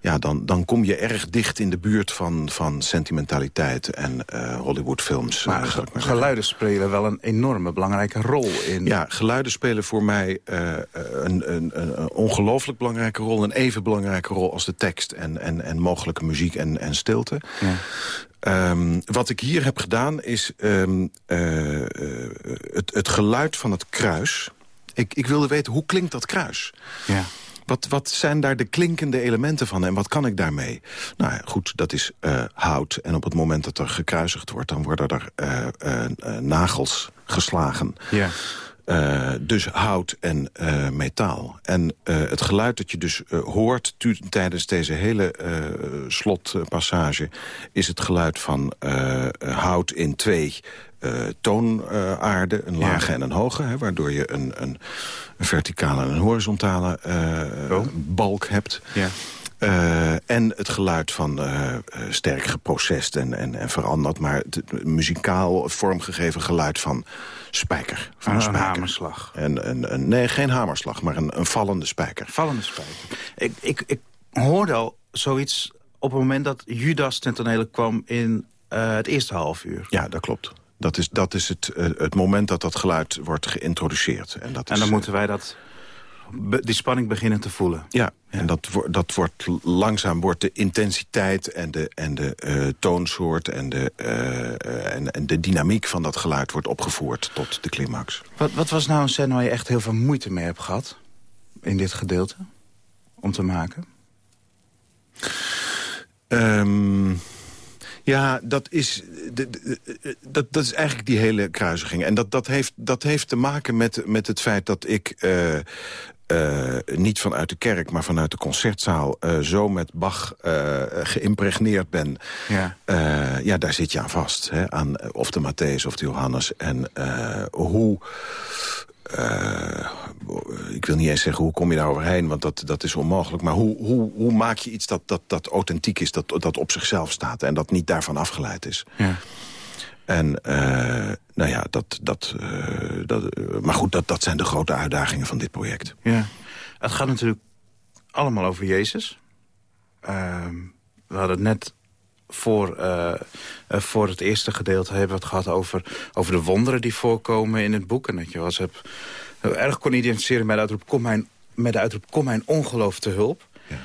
Ja, dan, dan kom je erg dicht in de buurt van, van sentimentaliteit en uh, Hollywoodfilms. Maar, maar geluiden spelen wel een enorme belangrijke rol in... Ja, geluiden spelen voor mij een, een, een, een ongelooflijk belangrijke rol... een even belangrijke rol als de tekst en, en, en mogelijke muziek en, en stilte. Um, wat ik hier heb gedaan is um, uh, het, het geluid van het kruis. Ik, ik wilde weten, hoe klinkt dat kruis? Ja. Wat, wat zijn daar de klinkende elementen van en wat kan ik daarmee? Nou goed, dat is uh, hout. En op het moment dat er gekruisigd wordt... dan worden er nagels geslagen. Ja. Uh, dus hout en uh, metaal. En uh, het geluid dat je dus hoort tijdens deze hele slotpassage... is het geluid van hout in twee toonaarden, een lage ja. en een hoge... Hè, waardoor je een, een, verticale en een horizontale oh. balk hebt... Ja. Uh, en het geluid van uh, sterk geprocessed en, en, en veranderd... maar het muzikaal vormgegeven geluid van spijker. Van een, een spijker. hamerslag. En, en, en, nee, geen hamerslag, maar een, een vallende spijker. Vallende spijker. Ik, ik, ik hoorde al zoiets op het moment dat Judas ten tonele kwam in uh, het eerste half uur. Ja, dat klopt. Dat is, dat is het, uh, het moment dat dat geluid wordt geïntroduceerd. En, dat is, en dan moeten wij dat die spanning beginnen te voelen. Ja, ja. en dat, dat wordt langzaam wordt de intensiteit en de, en de uh, toonsoort en de, uh, en, en, de dynamiek van dat geluid wordt opgevoerd tot de climax. Wat, wat was nou een scène waar je echt heel veel moeite mee hebt gehad in dit gedeelte om te maken? Um, ja, dat is, de, dat, dat is eigenlijk die hele kruisiging. En dat, dat, heeft, dat heeft te maken met, met het feit dat ik... Uh, uh, niet vanuit de kerk, maar vanuit de concertzaal... Uh, zo met Bach geïmpregneerd ben. Ja. ja, daar zit je aan vast. Hè? Aan of de Matthäus of de Johannes. En hoe ik wil niet eens zeggen hoe kom je daar overheen, want dat, dat is onmogelijk. Maar hoe, hoe, hoe maak je iets dat, dat, dat authentiek is, dat, dat op zichzelf staat... en dat niet daarvan afgeleid is? Ja. En uh, nou ja, dat, dat, uh, dat, maar goed, dat, dat zijn de grote uitdagingen van dit project. Ja. Het gaat natuurlijk allemaal over Jezus. Uh, we hadden het net voor, voor het eerste gedeelte hebben we het gehad over, over de wonderen die voorkomen in het boek. En dat je was heb, erg kon identificeren met de uitroep, kom mijn, met de uitroep, kom mijn ongeloof te hulp. Ja.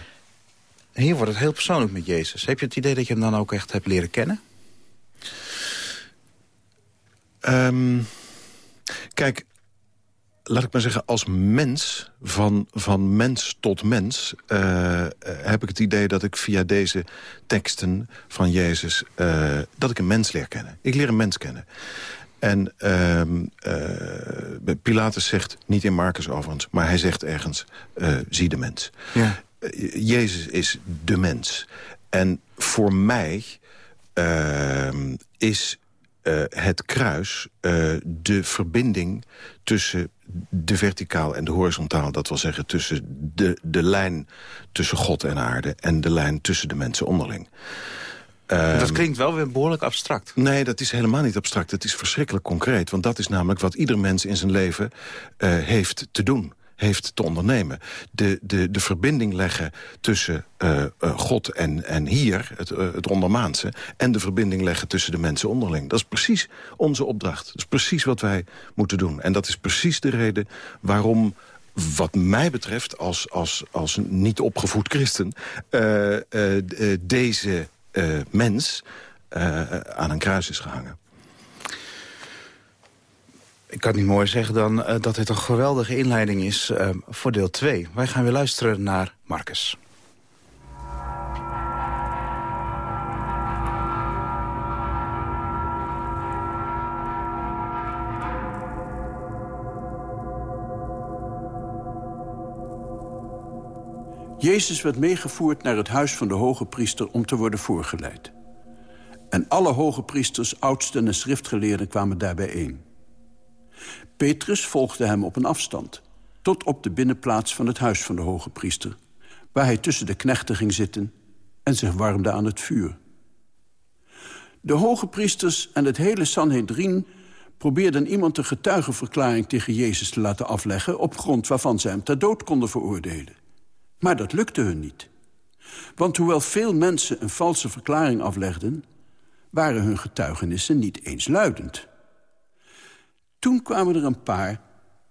hier wordt het heel persoonlijk met Jezus. Heb je het idee dat je hem dan ook echt hebt leren kennen? Um, kijk, laat ik maar zeggen, als mens, van, van mens tot mens... Uh, heb ik het idee dat ik via deze teksten van Jezus... Uh, dat ik een mens leer kennen. Ik leer een mens kennen. En uh, Pilatus zegt, niet in Marcus overigens... maar hij zegt ergens, zie de mens. Ja. Jezus is de mens. En voor mij ehm, is uh, het kruis uh, de verbinding tussen de verticaal en de horizontaal. Dat wil zeggen tussen de, de lijn tussen God en aarde... en de lijn tussen de mensen onderling. Um, dat klinkt wel weer behoorlijk abstract. Nee, dat is helemaal niet abstract. Het is verschrikkelijk concreet. Want dat is namelijk wat ieder mens in zijn leven uh, heeft te doen heeft te ondernemen. De, de, de verbinding leggen tussen uh, uh, God en, en hier, het, uh, het ondermaanse... en de verbinding leggen tussen de mensen onderling. Dat is precies onze opdracht. Dat is precies wat wij moeten doen. En dat is precies de reden waarom wat mij betreft, als, als, als niet opgevoed christen... deze mens aan een kruis is gehangen. Ik kan niet mooier zeggen dan uh, dat dit een geweldige inleiding is uh, voor deel 2. Wij gaan weer luisteren naar Marcus. Jezus werd meegevoerd naar het huis van de hoge priester om te worden voorgeleid. En alle hoge priesters, oudsten en schriftgeleerden kwamen daarbij bijeen. Petrus volgde hem op een afstand... tot op de binnenplaats van het huis van de hoge priester... waar hij tussen de knechten ging zitten en zich warmde aan het vuur. De hoge priesters en het hele Sanhedrin probeerden iemand een getuigenverklaring tegen Jezus te laten afleggen... op grond waarvan ze hem ter dood konden veroordelen. Maar dat lukte hun niet. Want hoewel veel mensen een valse verklaring aflegden... waren hun getuigenissen niet eensluidend. Toen kwamen er een paar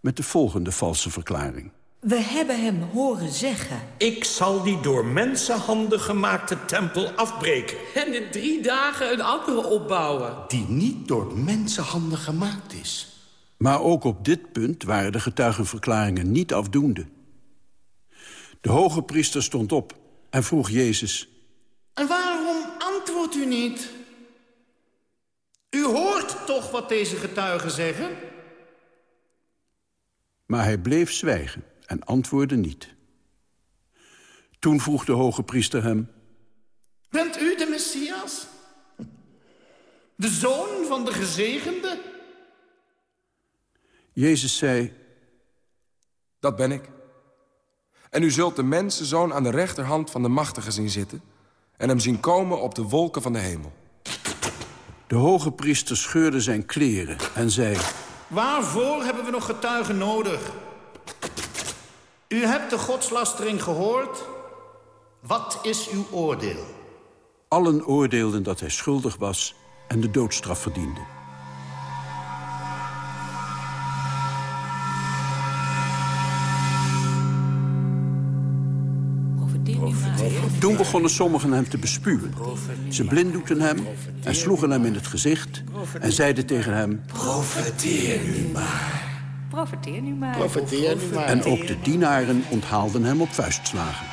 met de volgende valse verklaring. We hebben hem horen zeggen... Ik zal die door mensenhanden gemaakte tempel afbreken. En in drie dagen een andere opbouwen. Die niet door mensenhanden gemaakt is. Maar ook op dit punt waren de getuigenverklaringen niet afdoende. De hoge priester stond op en vroeg Jezus... En waarom antwoordt u niet? U hoort toch wat deze getuigen zeggen? Maar hij bleef zwijgen en antwoordde niet. Toen vroeg de hoge priester hem... Bent u de Messias? De zoon van de gezegende? Jezus zei... Dat ben ik. En u zult de mensenzoon aan de rechterhand van de machtige zien zitten... en hem zien komen op de wolken van de hemel. De hoge priester scheurde zijn kleren en zei... Waarvoor hebben we nog getuigen nodig? U hebt de godslastering gehoord. Wat is uw oordeel? Allen oordeelden dat hij schuldig was en de doodstraf verdiende. Toen begonnen sommigen hem te bespuwen. Ze blinddoekten hem en sloegen hem in het gezicht... en zeiden tegen hem... Profeteer nu maar. Profeteer nu maar. Profeteer nu maar. En ook de dienaren onthaalden hem op vuistslagen.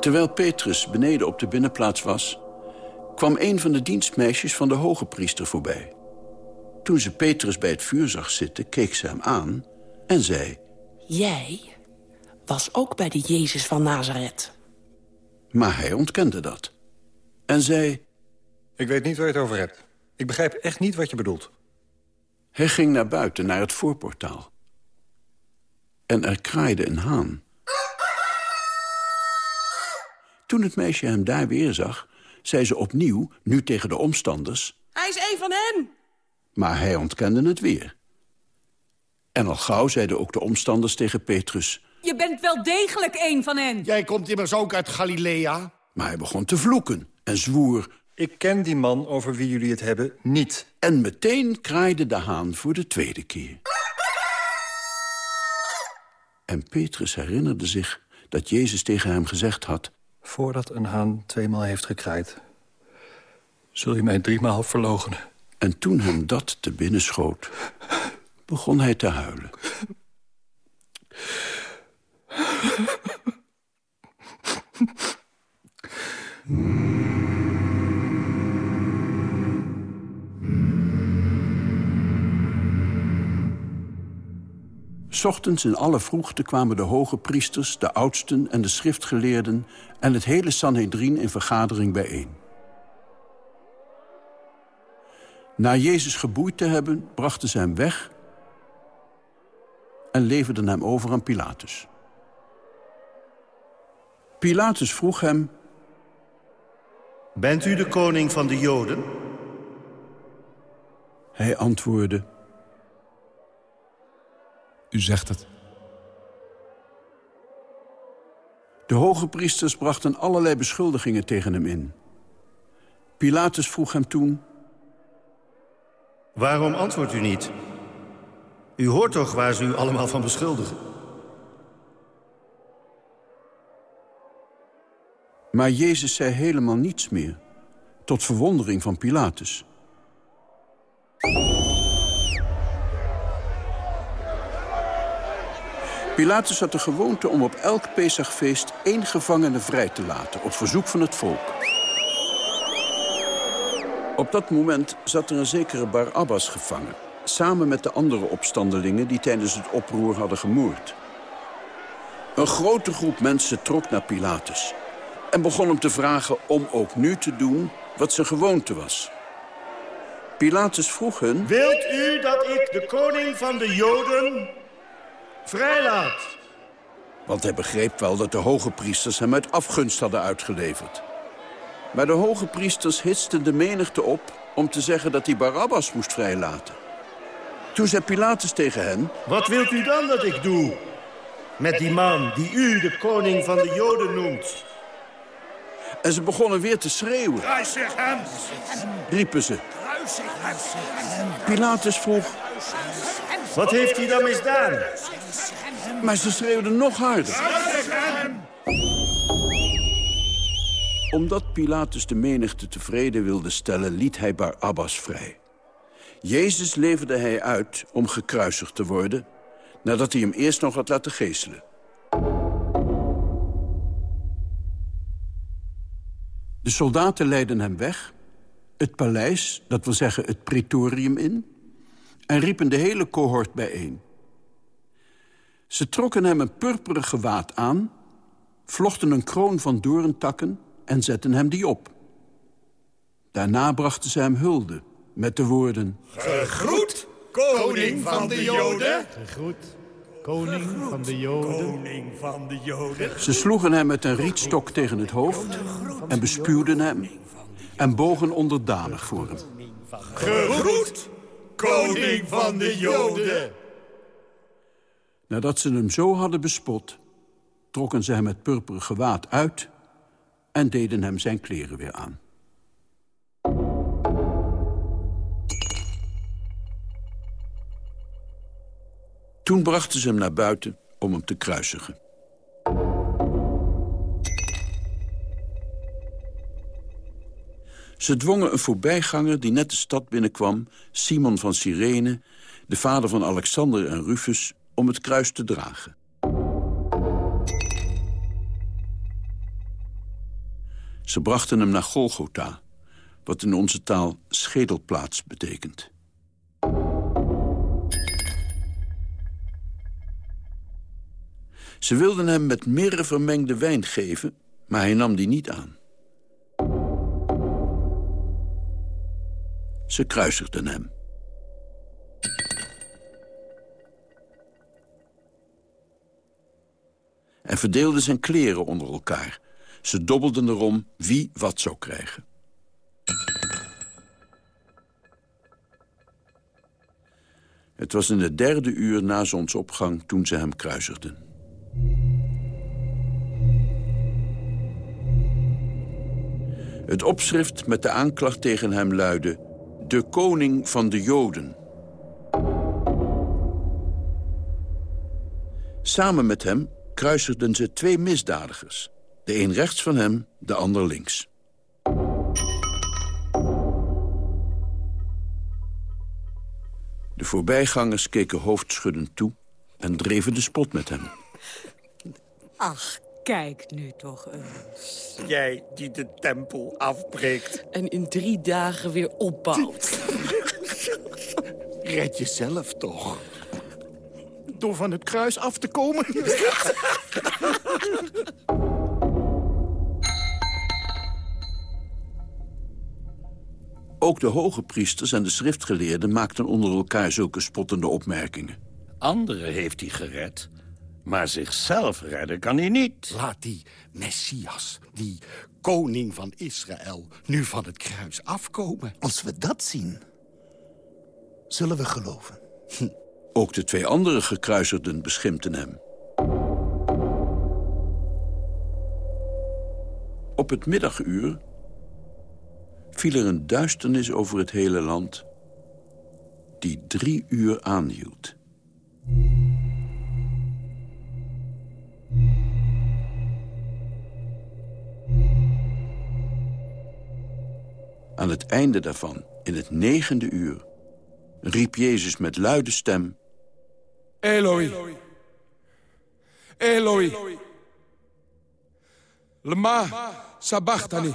Terwijl Petrus beneden op de binnenplaats was... kwam een van de dienstmeisjes van de hoge priester voorbij. Toen ze Petrus bij het vuur zag zitten, keek ze hem aan en zei... Jij was ook bij die Jezus van Nazareth. Maar hij ontkende dat. En zei... Ik weet niet waar je het over hebt. Ik begrijp echt niet wat je bedoelt. Hij ging naar buiten, naar het voorportaal. En er kraaide een haan. Toen het meisje hem daar weer zag, zei ze opnieuw, nu tegen de omstanders... Hij is een van hen. Maar hij ontkende het weer. En al gauw zeiden ook de omstanders tegen Petrus... Je bent wel degelijk een van hen. Jij komt immers ook uit Galilea. Maar hij begon te vloeken en zwoer... Ik ken die man over wie jullie het hebben niet. En meteen kraaide de haan voor de tweede keer. En Petrus herinnerde zich dat Jezus tegen hem gezegd had... Voordat een haan tweemaal heeft gekraaid... zul je mij driemaal verloochenen. En toen hem dat te binnen schoot, begon hij te huilen. Ochtends in alle vroegte kwamen de hoge priesters, de oudsten en de schriftgeleerden... en het hele Sanhedrin in vergadering bijeen. Na Jezus geboeid te hebben, brachten ze hem weg... en leverden hem over aan Pilatus. Pilatus vroeg hem... Bent u de koning van de Joden? Hij antwoordde... U zegt het. De hoge priesters brachten allerlei beschuldigingen tegen hem in. Pilatus vroeg hem toen... Waarom antwoordt u niet? U hoort toch waar ze u allemaal van beschuldigen? Maar Jezus zei helemaal niets meer. Tot verwondering van Pilatus. Pilatus had de gewoonte om op elk Pesachfeest één gevangene vrij te laten... op verzoek van het volk. Op dat moment zat er een zekere Barabbas gevangen... samen met de andere opstandelingen die tijdens het oproer hadden gemoord. Een grote groep mensen trok naar Pilatus... en begon hem te vragen om ook nu te doen wat zijn gewoonte was. Pilatus vroeg hun... Wilt u dat ik de koning van de Joden vrijlaat? Want hij begreep wel dat de hoge priesters hem uit afgunst hadden uitgeleverd. Maar de hoge priesters hitsten de menigte op om te zeggen dat hij Barabbas moest vrijlaten. Toen zei Pilatus tegen hen... Wat wilt u dan dat ik doe? Met die man die u de koning van de Joden noemt. En ze begonnen weer te schreeuwen. Kruisig hem! Riepen ze. Kruisig hem! Pilatus vroeg... Wat heeft hij dan misdaan? Maar ze schreeuwden nog harder. Omdat Pilatus de menigte tevreden wilde stellen... liet hij Barabbas vrij. Jezus leverde hij uit om gekruisigd te worden... nadat hij hem eerst nog had laten geeselen. De soldaten leidden hem weg, het paleis, dat wil zeggen het praetorium in... en riepen de hele cohort bijeen. Ze trokken hem een purperen gewaad aan... vlochten een kroon van doorntakken en zetten hem die op. Daarna brachten ze hem hulde met de woorden... Gegroet, koning van de Joden! Gegroet, koning van de Joden. Koning van de Joden! Ze sloegen hem met een rietstok tegen het hoofd en bespuwden hem... en bogen onderdanig voor hem. Gegroet, koning van de Joden! Nadat ze hem zo hadden bespot, trokken ze hem het purperen gewaad uit... en deden hem zijn kleren weer aan. Toen brachten ze hem naar buiten om hem te kruisigen. Ze dwongen een voorbijganger die net de stad binnenkwam... Simon van Cyrene, de vader van Alexander en Rufus... om het kruis te dragen. Ze brachten hem naar Golgotha, wat in onze taal schedelplaats betekent. Ze wilden hem met mirre vermengde wijn geven, maar hij nam die niet aan. Ze kruisigden hem. En verdeelden zijn kleren onder elkaar. Ze dobbelden erom wie wat zou krijgen. Het was in het derde uur na zonsopgang toen ze hem kruisigden. Het opschrift met de aanklacht tegen hem luidde... De koning van de Joden. Samen met hem kruisigden ze twee misdadigers. De een rechts van hem, de ander links. De voorbijgangers keken hoofdschuddend toe en dreven de spot met hem. Ach, kijk nu toch eens. Jij die de tempel afbreekt. En in drie dagen weer opbouwt. Red jezelf toch. Door van het kruis af te komen. Ook de hoge priesters en de schriftgeleerden maakten onder elkaar zulke spottende opmerkingen. Anderen heeft hij gered, maar zichzelf redden kan hij niet. Laat die Messias, die koning van Israël, nu van het kruis afkomen. Als we dat zien, zullen we geloven. Ook de twee andere gekruisigden beschimpten hem. Op het middaguur viel er een duisternis over het hele land... die drie uur aanhield. Aan het einde daarvan, in het negende uur... riep Jezus met luide stem... Eloi. Eloi. Lema sabachthani.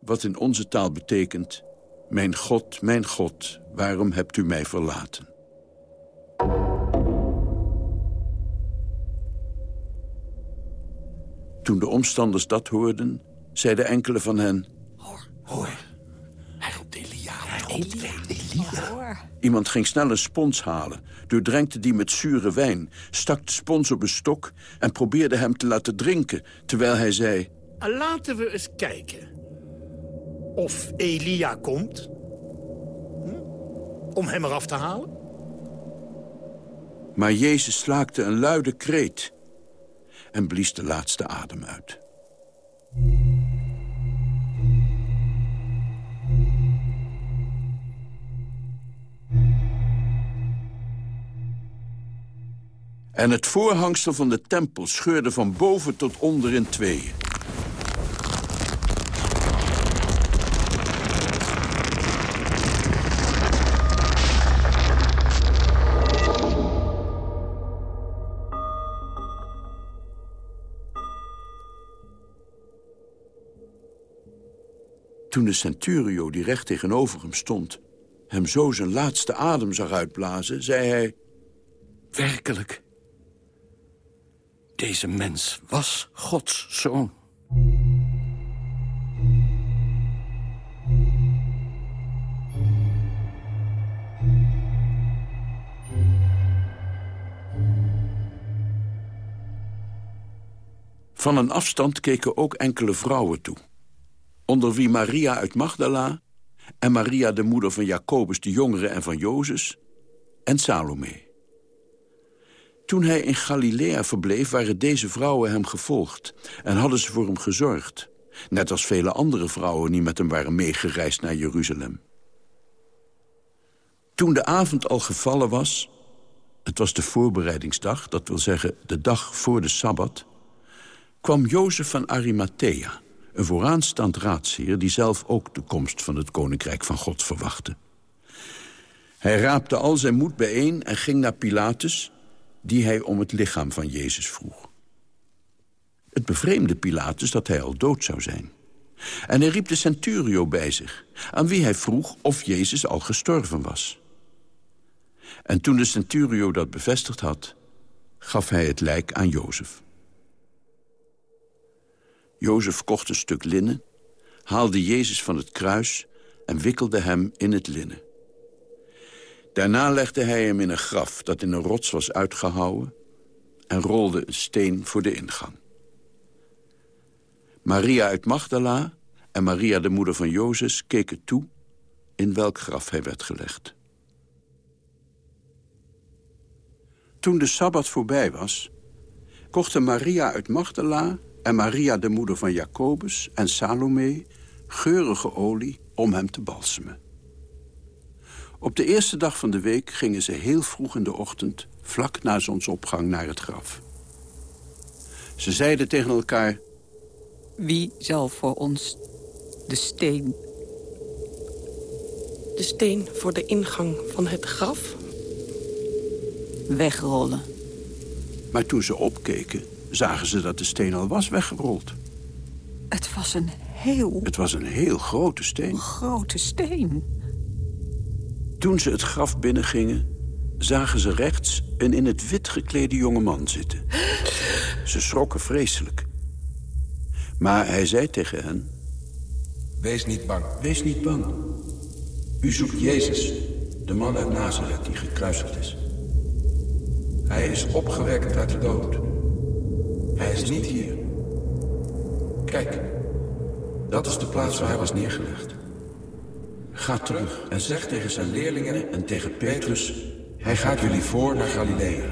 Wat in onze taal betekent... Mijn God, mijn God, waarom hebt u mij verlaten? Toen de omstanders dat hoorden, zeiden enkele van hen... Hoor, hoor. Hij roept Iemand ging snel een spons halen, doordrenkte die met zure wijn... stak de spons op een stok en probeerde hem te laten drinken... terwijl hij zei... Laten we eens kijken of Elia komt... Hm? om hem eraf te halen. Maar Jezus slaakte een luide kreet en blies de laatste adem uit. En het voorhangsel van de tempel scheurde van boven tot onder in tweeën. Toen de centurio, die recht tegenover hem stond... hem zo zijn laatste adem zag uitblazen, zei hij... Werkelijk. Deze mens was Gods zoon. Van een afstand keken ook enkele vrouwen toe. Onder wie Maria uit Magdala en Maria de moeder van Jacobus de Jongere en van Jozes en Salome. Toen hij in Galilea verbleef, waren deze vrouwen hem gevolgd... en hadden ze voor hem gezorgd. Net als vele andere vrouwen die met hem waren meegereisd naar Jeruzalem. Toen de avond al gevallen was... het was de voorbereidingsdag, dat wil zeggen de dag voor de Sabbat... kwam Jozef van Arimathea, een vooraanstaand raadsheer... die zelf ook de komst van het Koninkrijk van God verwachtte. Hij raapte al zijn moed bijeen en ging naar Pilatus die hij om het lichaam van Jezus vroeg. Het bevreemde Pilatus dat hij al dood zou zijn. En hij riep de centurio bij zich, aan wie hij vroeg of Jezus al gestorven was. En toen de centurio dat bevestigd had, gaf hij het lijk aan Jozef. Jozef kocht een stuk linnen, haalde Jezus van het kruis en wikkelde hem in het linnen. Daarna legde hij hem in een graf dat in een rots was uitgehouwen... en rolde een steen voor de ingang. Maria uit Magdala en Maria de moeder van Jozef keken toe... in welk graf hij werd gelegd. Toen de Sabbat voorbij was... kochten Maria uit Magdala en Maria de moeder van Jacobus en Salome... geurige olie om hem te balsemen. Op de eerste dag van de week gingen ze heel vroeg in de ochtend... vlak na zonsopgang naar het graf. Ze zeiden tegen elkaar... Wie zal voor ons de steen... De steen voor de ingang van het graf? Wegrollen. Maar toen ze opkeken, zagen ze dat de steen al was weggerold. Het was een heel... Het was een heel grote steen. Grote steen. Toen ze het graf binnengingen, zagen ze rechts een in het wit geklede jonge man zitten. Ze schrokken vreselijk. Maar hij zei tegen hen... Wees niet bang. Wees niet bang. U zoekt Jezus, de man uit Nazareth die gekruisigd is. Hij is opgewekt uit de dood. Hij is niet hier. Kijk, dat is de plaats waar hij was neergelegd. Ga terug en zeg tegen zijn leerlingen en tegen Petrus... hij gaat jullie voor naar Galilea.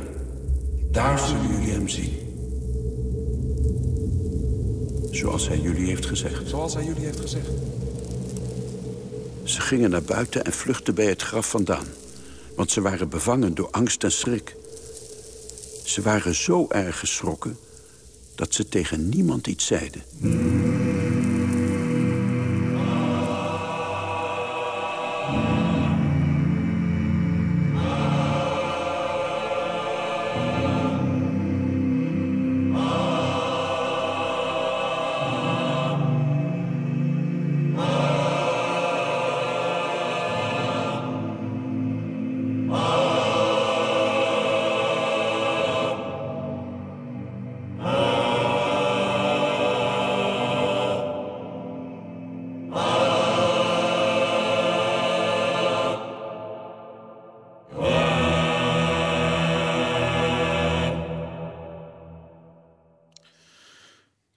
Daar zullen jullie hem zien. Zoals hij jullie heeft gezegd. Zoals hij jullie heeft gezegd. Ze gingen naar buiten en vluchtten bij het graf vandaan. Want ze waren bevangen door angst en schrik. Ze waren zo erg geschrokken dat ze tegen niemand iets zeiden.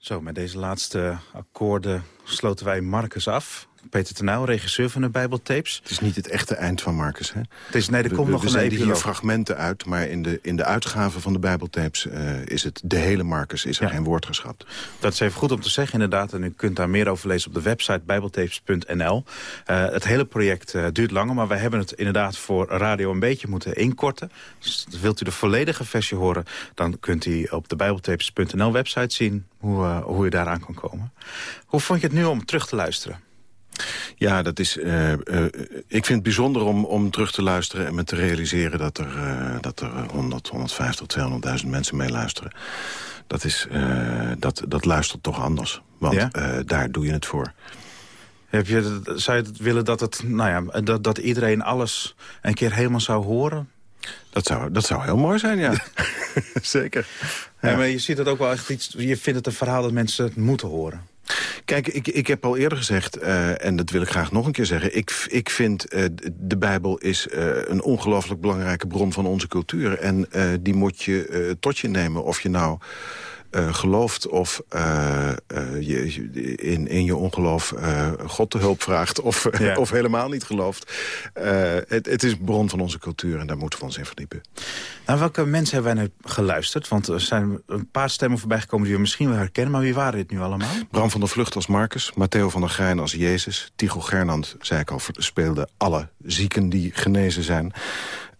Zo, met deze laatste akkoorden sloten wij Marcus af. Peter Tenuil, regisseur van de Bijbeltapes. Het is niet het echte eind van Marcus, hè? Het is, nee, er komt we, nog we een zenden hier epiloog. fragmenten uit, maar in de, in de uitgave van de Bijbeltapes... eh, is het de hele Marcus, is er Ja. geen woord geschrapt. Dat is even goed om te zeggen inderdaad. En u kunt daar meer over lezen op de website bijbeltapes.nl. Eh, het hele project eh, duurt langer, maar wij hebben het inderdaad voor radio een beetje moeten inkorten. Dus wilt u de volledige versie horen, dan kunt u op de bijbeltapes.nl website zien hoe, hoe u daaraan kan komen. Hoe vond je het nu om terug te luisteren? Ja, dat is, eh, eh, ik vind het bijzonder om, om terug te luisteren... en me te realiseren dat er, eh, dat er 100, 150, 200.000 mensen meeluisteren. Dat, is, dat, dat luistert toch anders. Want Ja? daar doe je het voor. Heb je, zou je willen dat, het, nou ja, dat, dat iedereen alles een keer helemaal zou horen? Dat zou, dat zou heel mooi zijn, ja. Zeker. Ja. maar je ziet het ook wel echt iets. Je vindt het een verhaal dat mensen het moeten horen. Kijk, ik, ik heb al eerder gezegd, eh, en dat wil ik graag nog een keer zeggen... ik, ik vind eh, de Bijbel is eh, een ongelooflijk belangrijke bron van onze cultuur. En die moet je tot je nemen. Of je nou eh, gelooft of eh, eh, je, in, in je ongeloof God de hulp vraagt... of, Ja. of helemaal niet gelooft. Het, het is een bron van onze cultuur en daar moeten we ons in verdiepen. Naar welke mensen hebben wij nu geluisterd? Want er zijn een paar stemmen voorbij gekomen die we misschien wel herkennen. Maar wie waren dit nu allemaal? Bram van der Vlucht als Marcus, Matteo van der Grijn als Jezus... Tycho Gernand, zei ik al, speelde alle zieken die genezen zijn.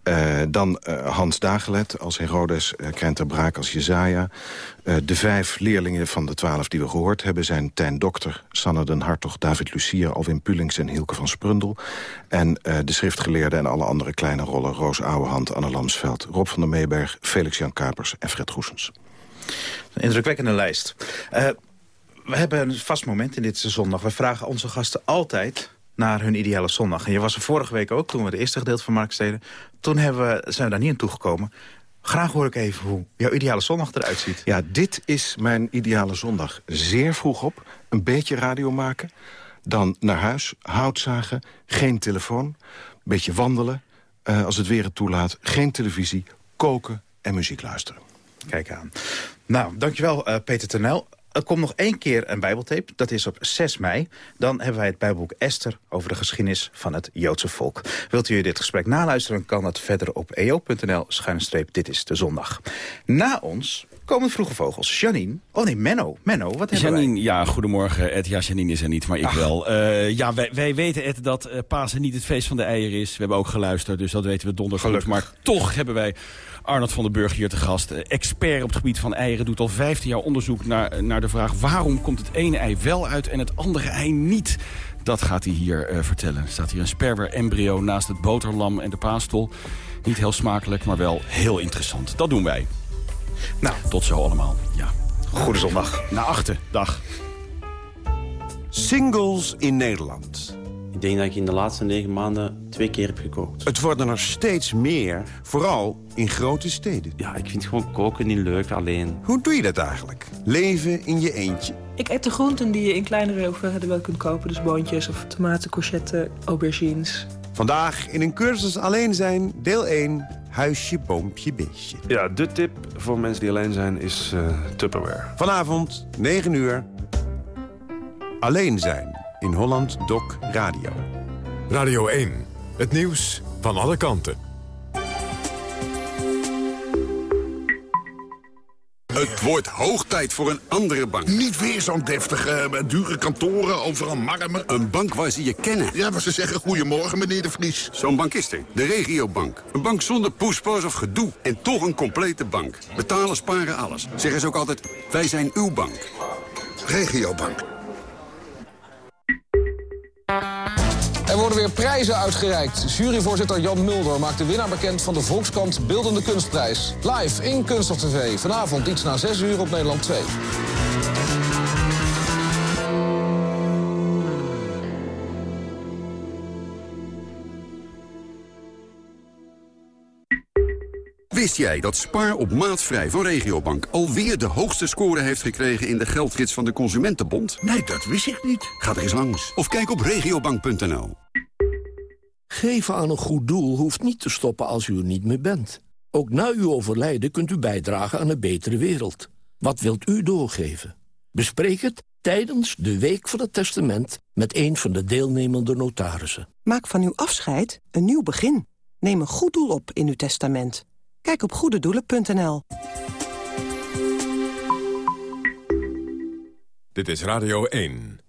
Eh, dan eh, Hans Dagelet als Herodes, uh, Krenter Braak als Jezaja. Eh, de vijf leerlingen van de twaalf die we gehoord hebben... zijn Tijn Dokter, Sanne den Hartog, David Lucier... Alwin Pulings en Hielke van Sprundel. En eh, de schriftgeleerden en alle andere kleine rollen... Roos Ouwehand, Anne Lamsveld, Rob van der Meeberg... Felix Jan Kapers en Fred Goesens. Een indrukwekkende lijst. We hebben een vast moment in dit zondag. We vragen onze gasten altijd naar hun ideale zondag. En je was er vorige week ook, toen we het eerste gedeelte van Mark deden. Toen hebben we, zijn we daar niet aan toegekomen. Graag hoor ik even hoe jouw ideale zondag eruit ziet. Ja, dit is mijn ideale zondag. Zeer vroeg op, een beetje radio maken. Dan naar huis, hout zagen, geen telefoon. Een beetje wandelen, uh, als het weer het toelaat. Geen televisie, koken en muziek luisteren. Kijk aan. Nou, dankjewel uh, Peter Ternel. Er komt nog één keer een bijbeltape, dat is op 6 mei. Dan hebben wij het bijbelboek Esther over de geschiedenis van het Joodse volk. Wilt u dit gesprek naluisteren, kan dat verder op eo.nl schuine dit is de zondag. Na ons komen vroege vogels. Janine, oh nee, Menno. Menno, wat hebben Janine, wij? ja, goedemorgen Ed. Ja, Janine is er niet, maar ik Ach. wel. Uh, ja, wij, wij weten Ed dat uh, Pasen niet het feest van de eieren is. We hebben ook geluisterd, dus dat weten we donderdag. Maar toch hebben wij Arnold van den Burg hier te gast. Expert op het gebied van eieren. Doet al 15 jaar onderzoek naar, naar de vraag... waarom komt het ene ei wel uit en het andere ei niet? Dat gaat hij hier uh, vertellen. Er staat hier een sperwer-embryo naast het boterlam en de paastol. Niet heel smakelijk, maar wel heel interessant. Dat doen wij. Nou, tot zo allemaal. Ja. Goede zondag. Na achten. Dag. Singles in Nederland. Ik denk dat ik in de laatste negen maanden twee keer heb gekookt. Het worden er steeds meer, vooral in grote steden. Ja, ik vind gewoon koken niet leuk alleen. Hoe doe je dat eigenlijk? Leven in je eentje? Ik eet de groenten die je in kleinere hoeveelheden wel kunt kopen. Dus boontjes of tomaten, courgette, aubergines. Vandaag in een cursus alleen zijn, deel 1, huisje, boompje, beestje. Ja, de tip voor mensen die alleen zijn is uh, Tupperware. Vanavond, 9 uur, alleen zijn in Holland Doc Radio. Radio 1, het nieuws van alle kanten. Het wordt hoog tijd voor een andere bank. Niet weer zo'n deftige, dure kantoren, overal marmer. Een bank waar ze je kennen. Ja, waar ze zeggen goedemorgen, meneer de Vries. Zo'n bank is er. De regiobank. Een bank zonder poespas of gedoe. En toch een complete bank. Betalen, sparen, alles. Zeggen ze ook altijd, wij zijn uw bank. Regiobank. Er worden weer prijzen uitgereikt. Juryvoorzitter Jan Mulder maakt de winnaar bekend van de Volkskrant Beeldende Kunstprijs. Live in Kunststof TV. Vanavond iets na 6 uur op Nederland 2. Wist jij dat Spaar op maatvrij van Regiobank alweer de hoogste score heeft gekregen in de geldgids van de Consumentenbond? Nee, dat wist ik niet. Ga er eens langs of kijk op regiobank.nl. Geven aan een goed doel hoeft niet te stoppen als u er niet meer bent. Ook na uw overlijden kunt u bijdragen aan een betere wereld. Wat wilt u doorgeven? Bespreek het tijdens de Week van het Testament met een van de deelnemende notarissen. Maak van uw afscheid een nieuw begin. Neem een goed doel op in uw testament. Kijk op goededoelen.nl. Dit is Radio 1.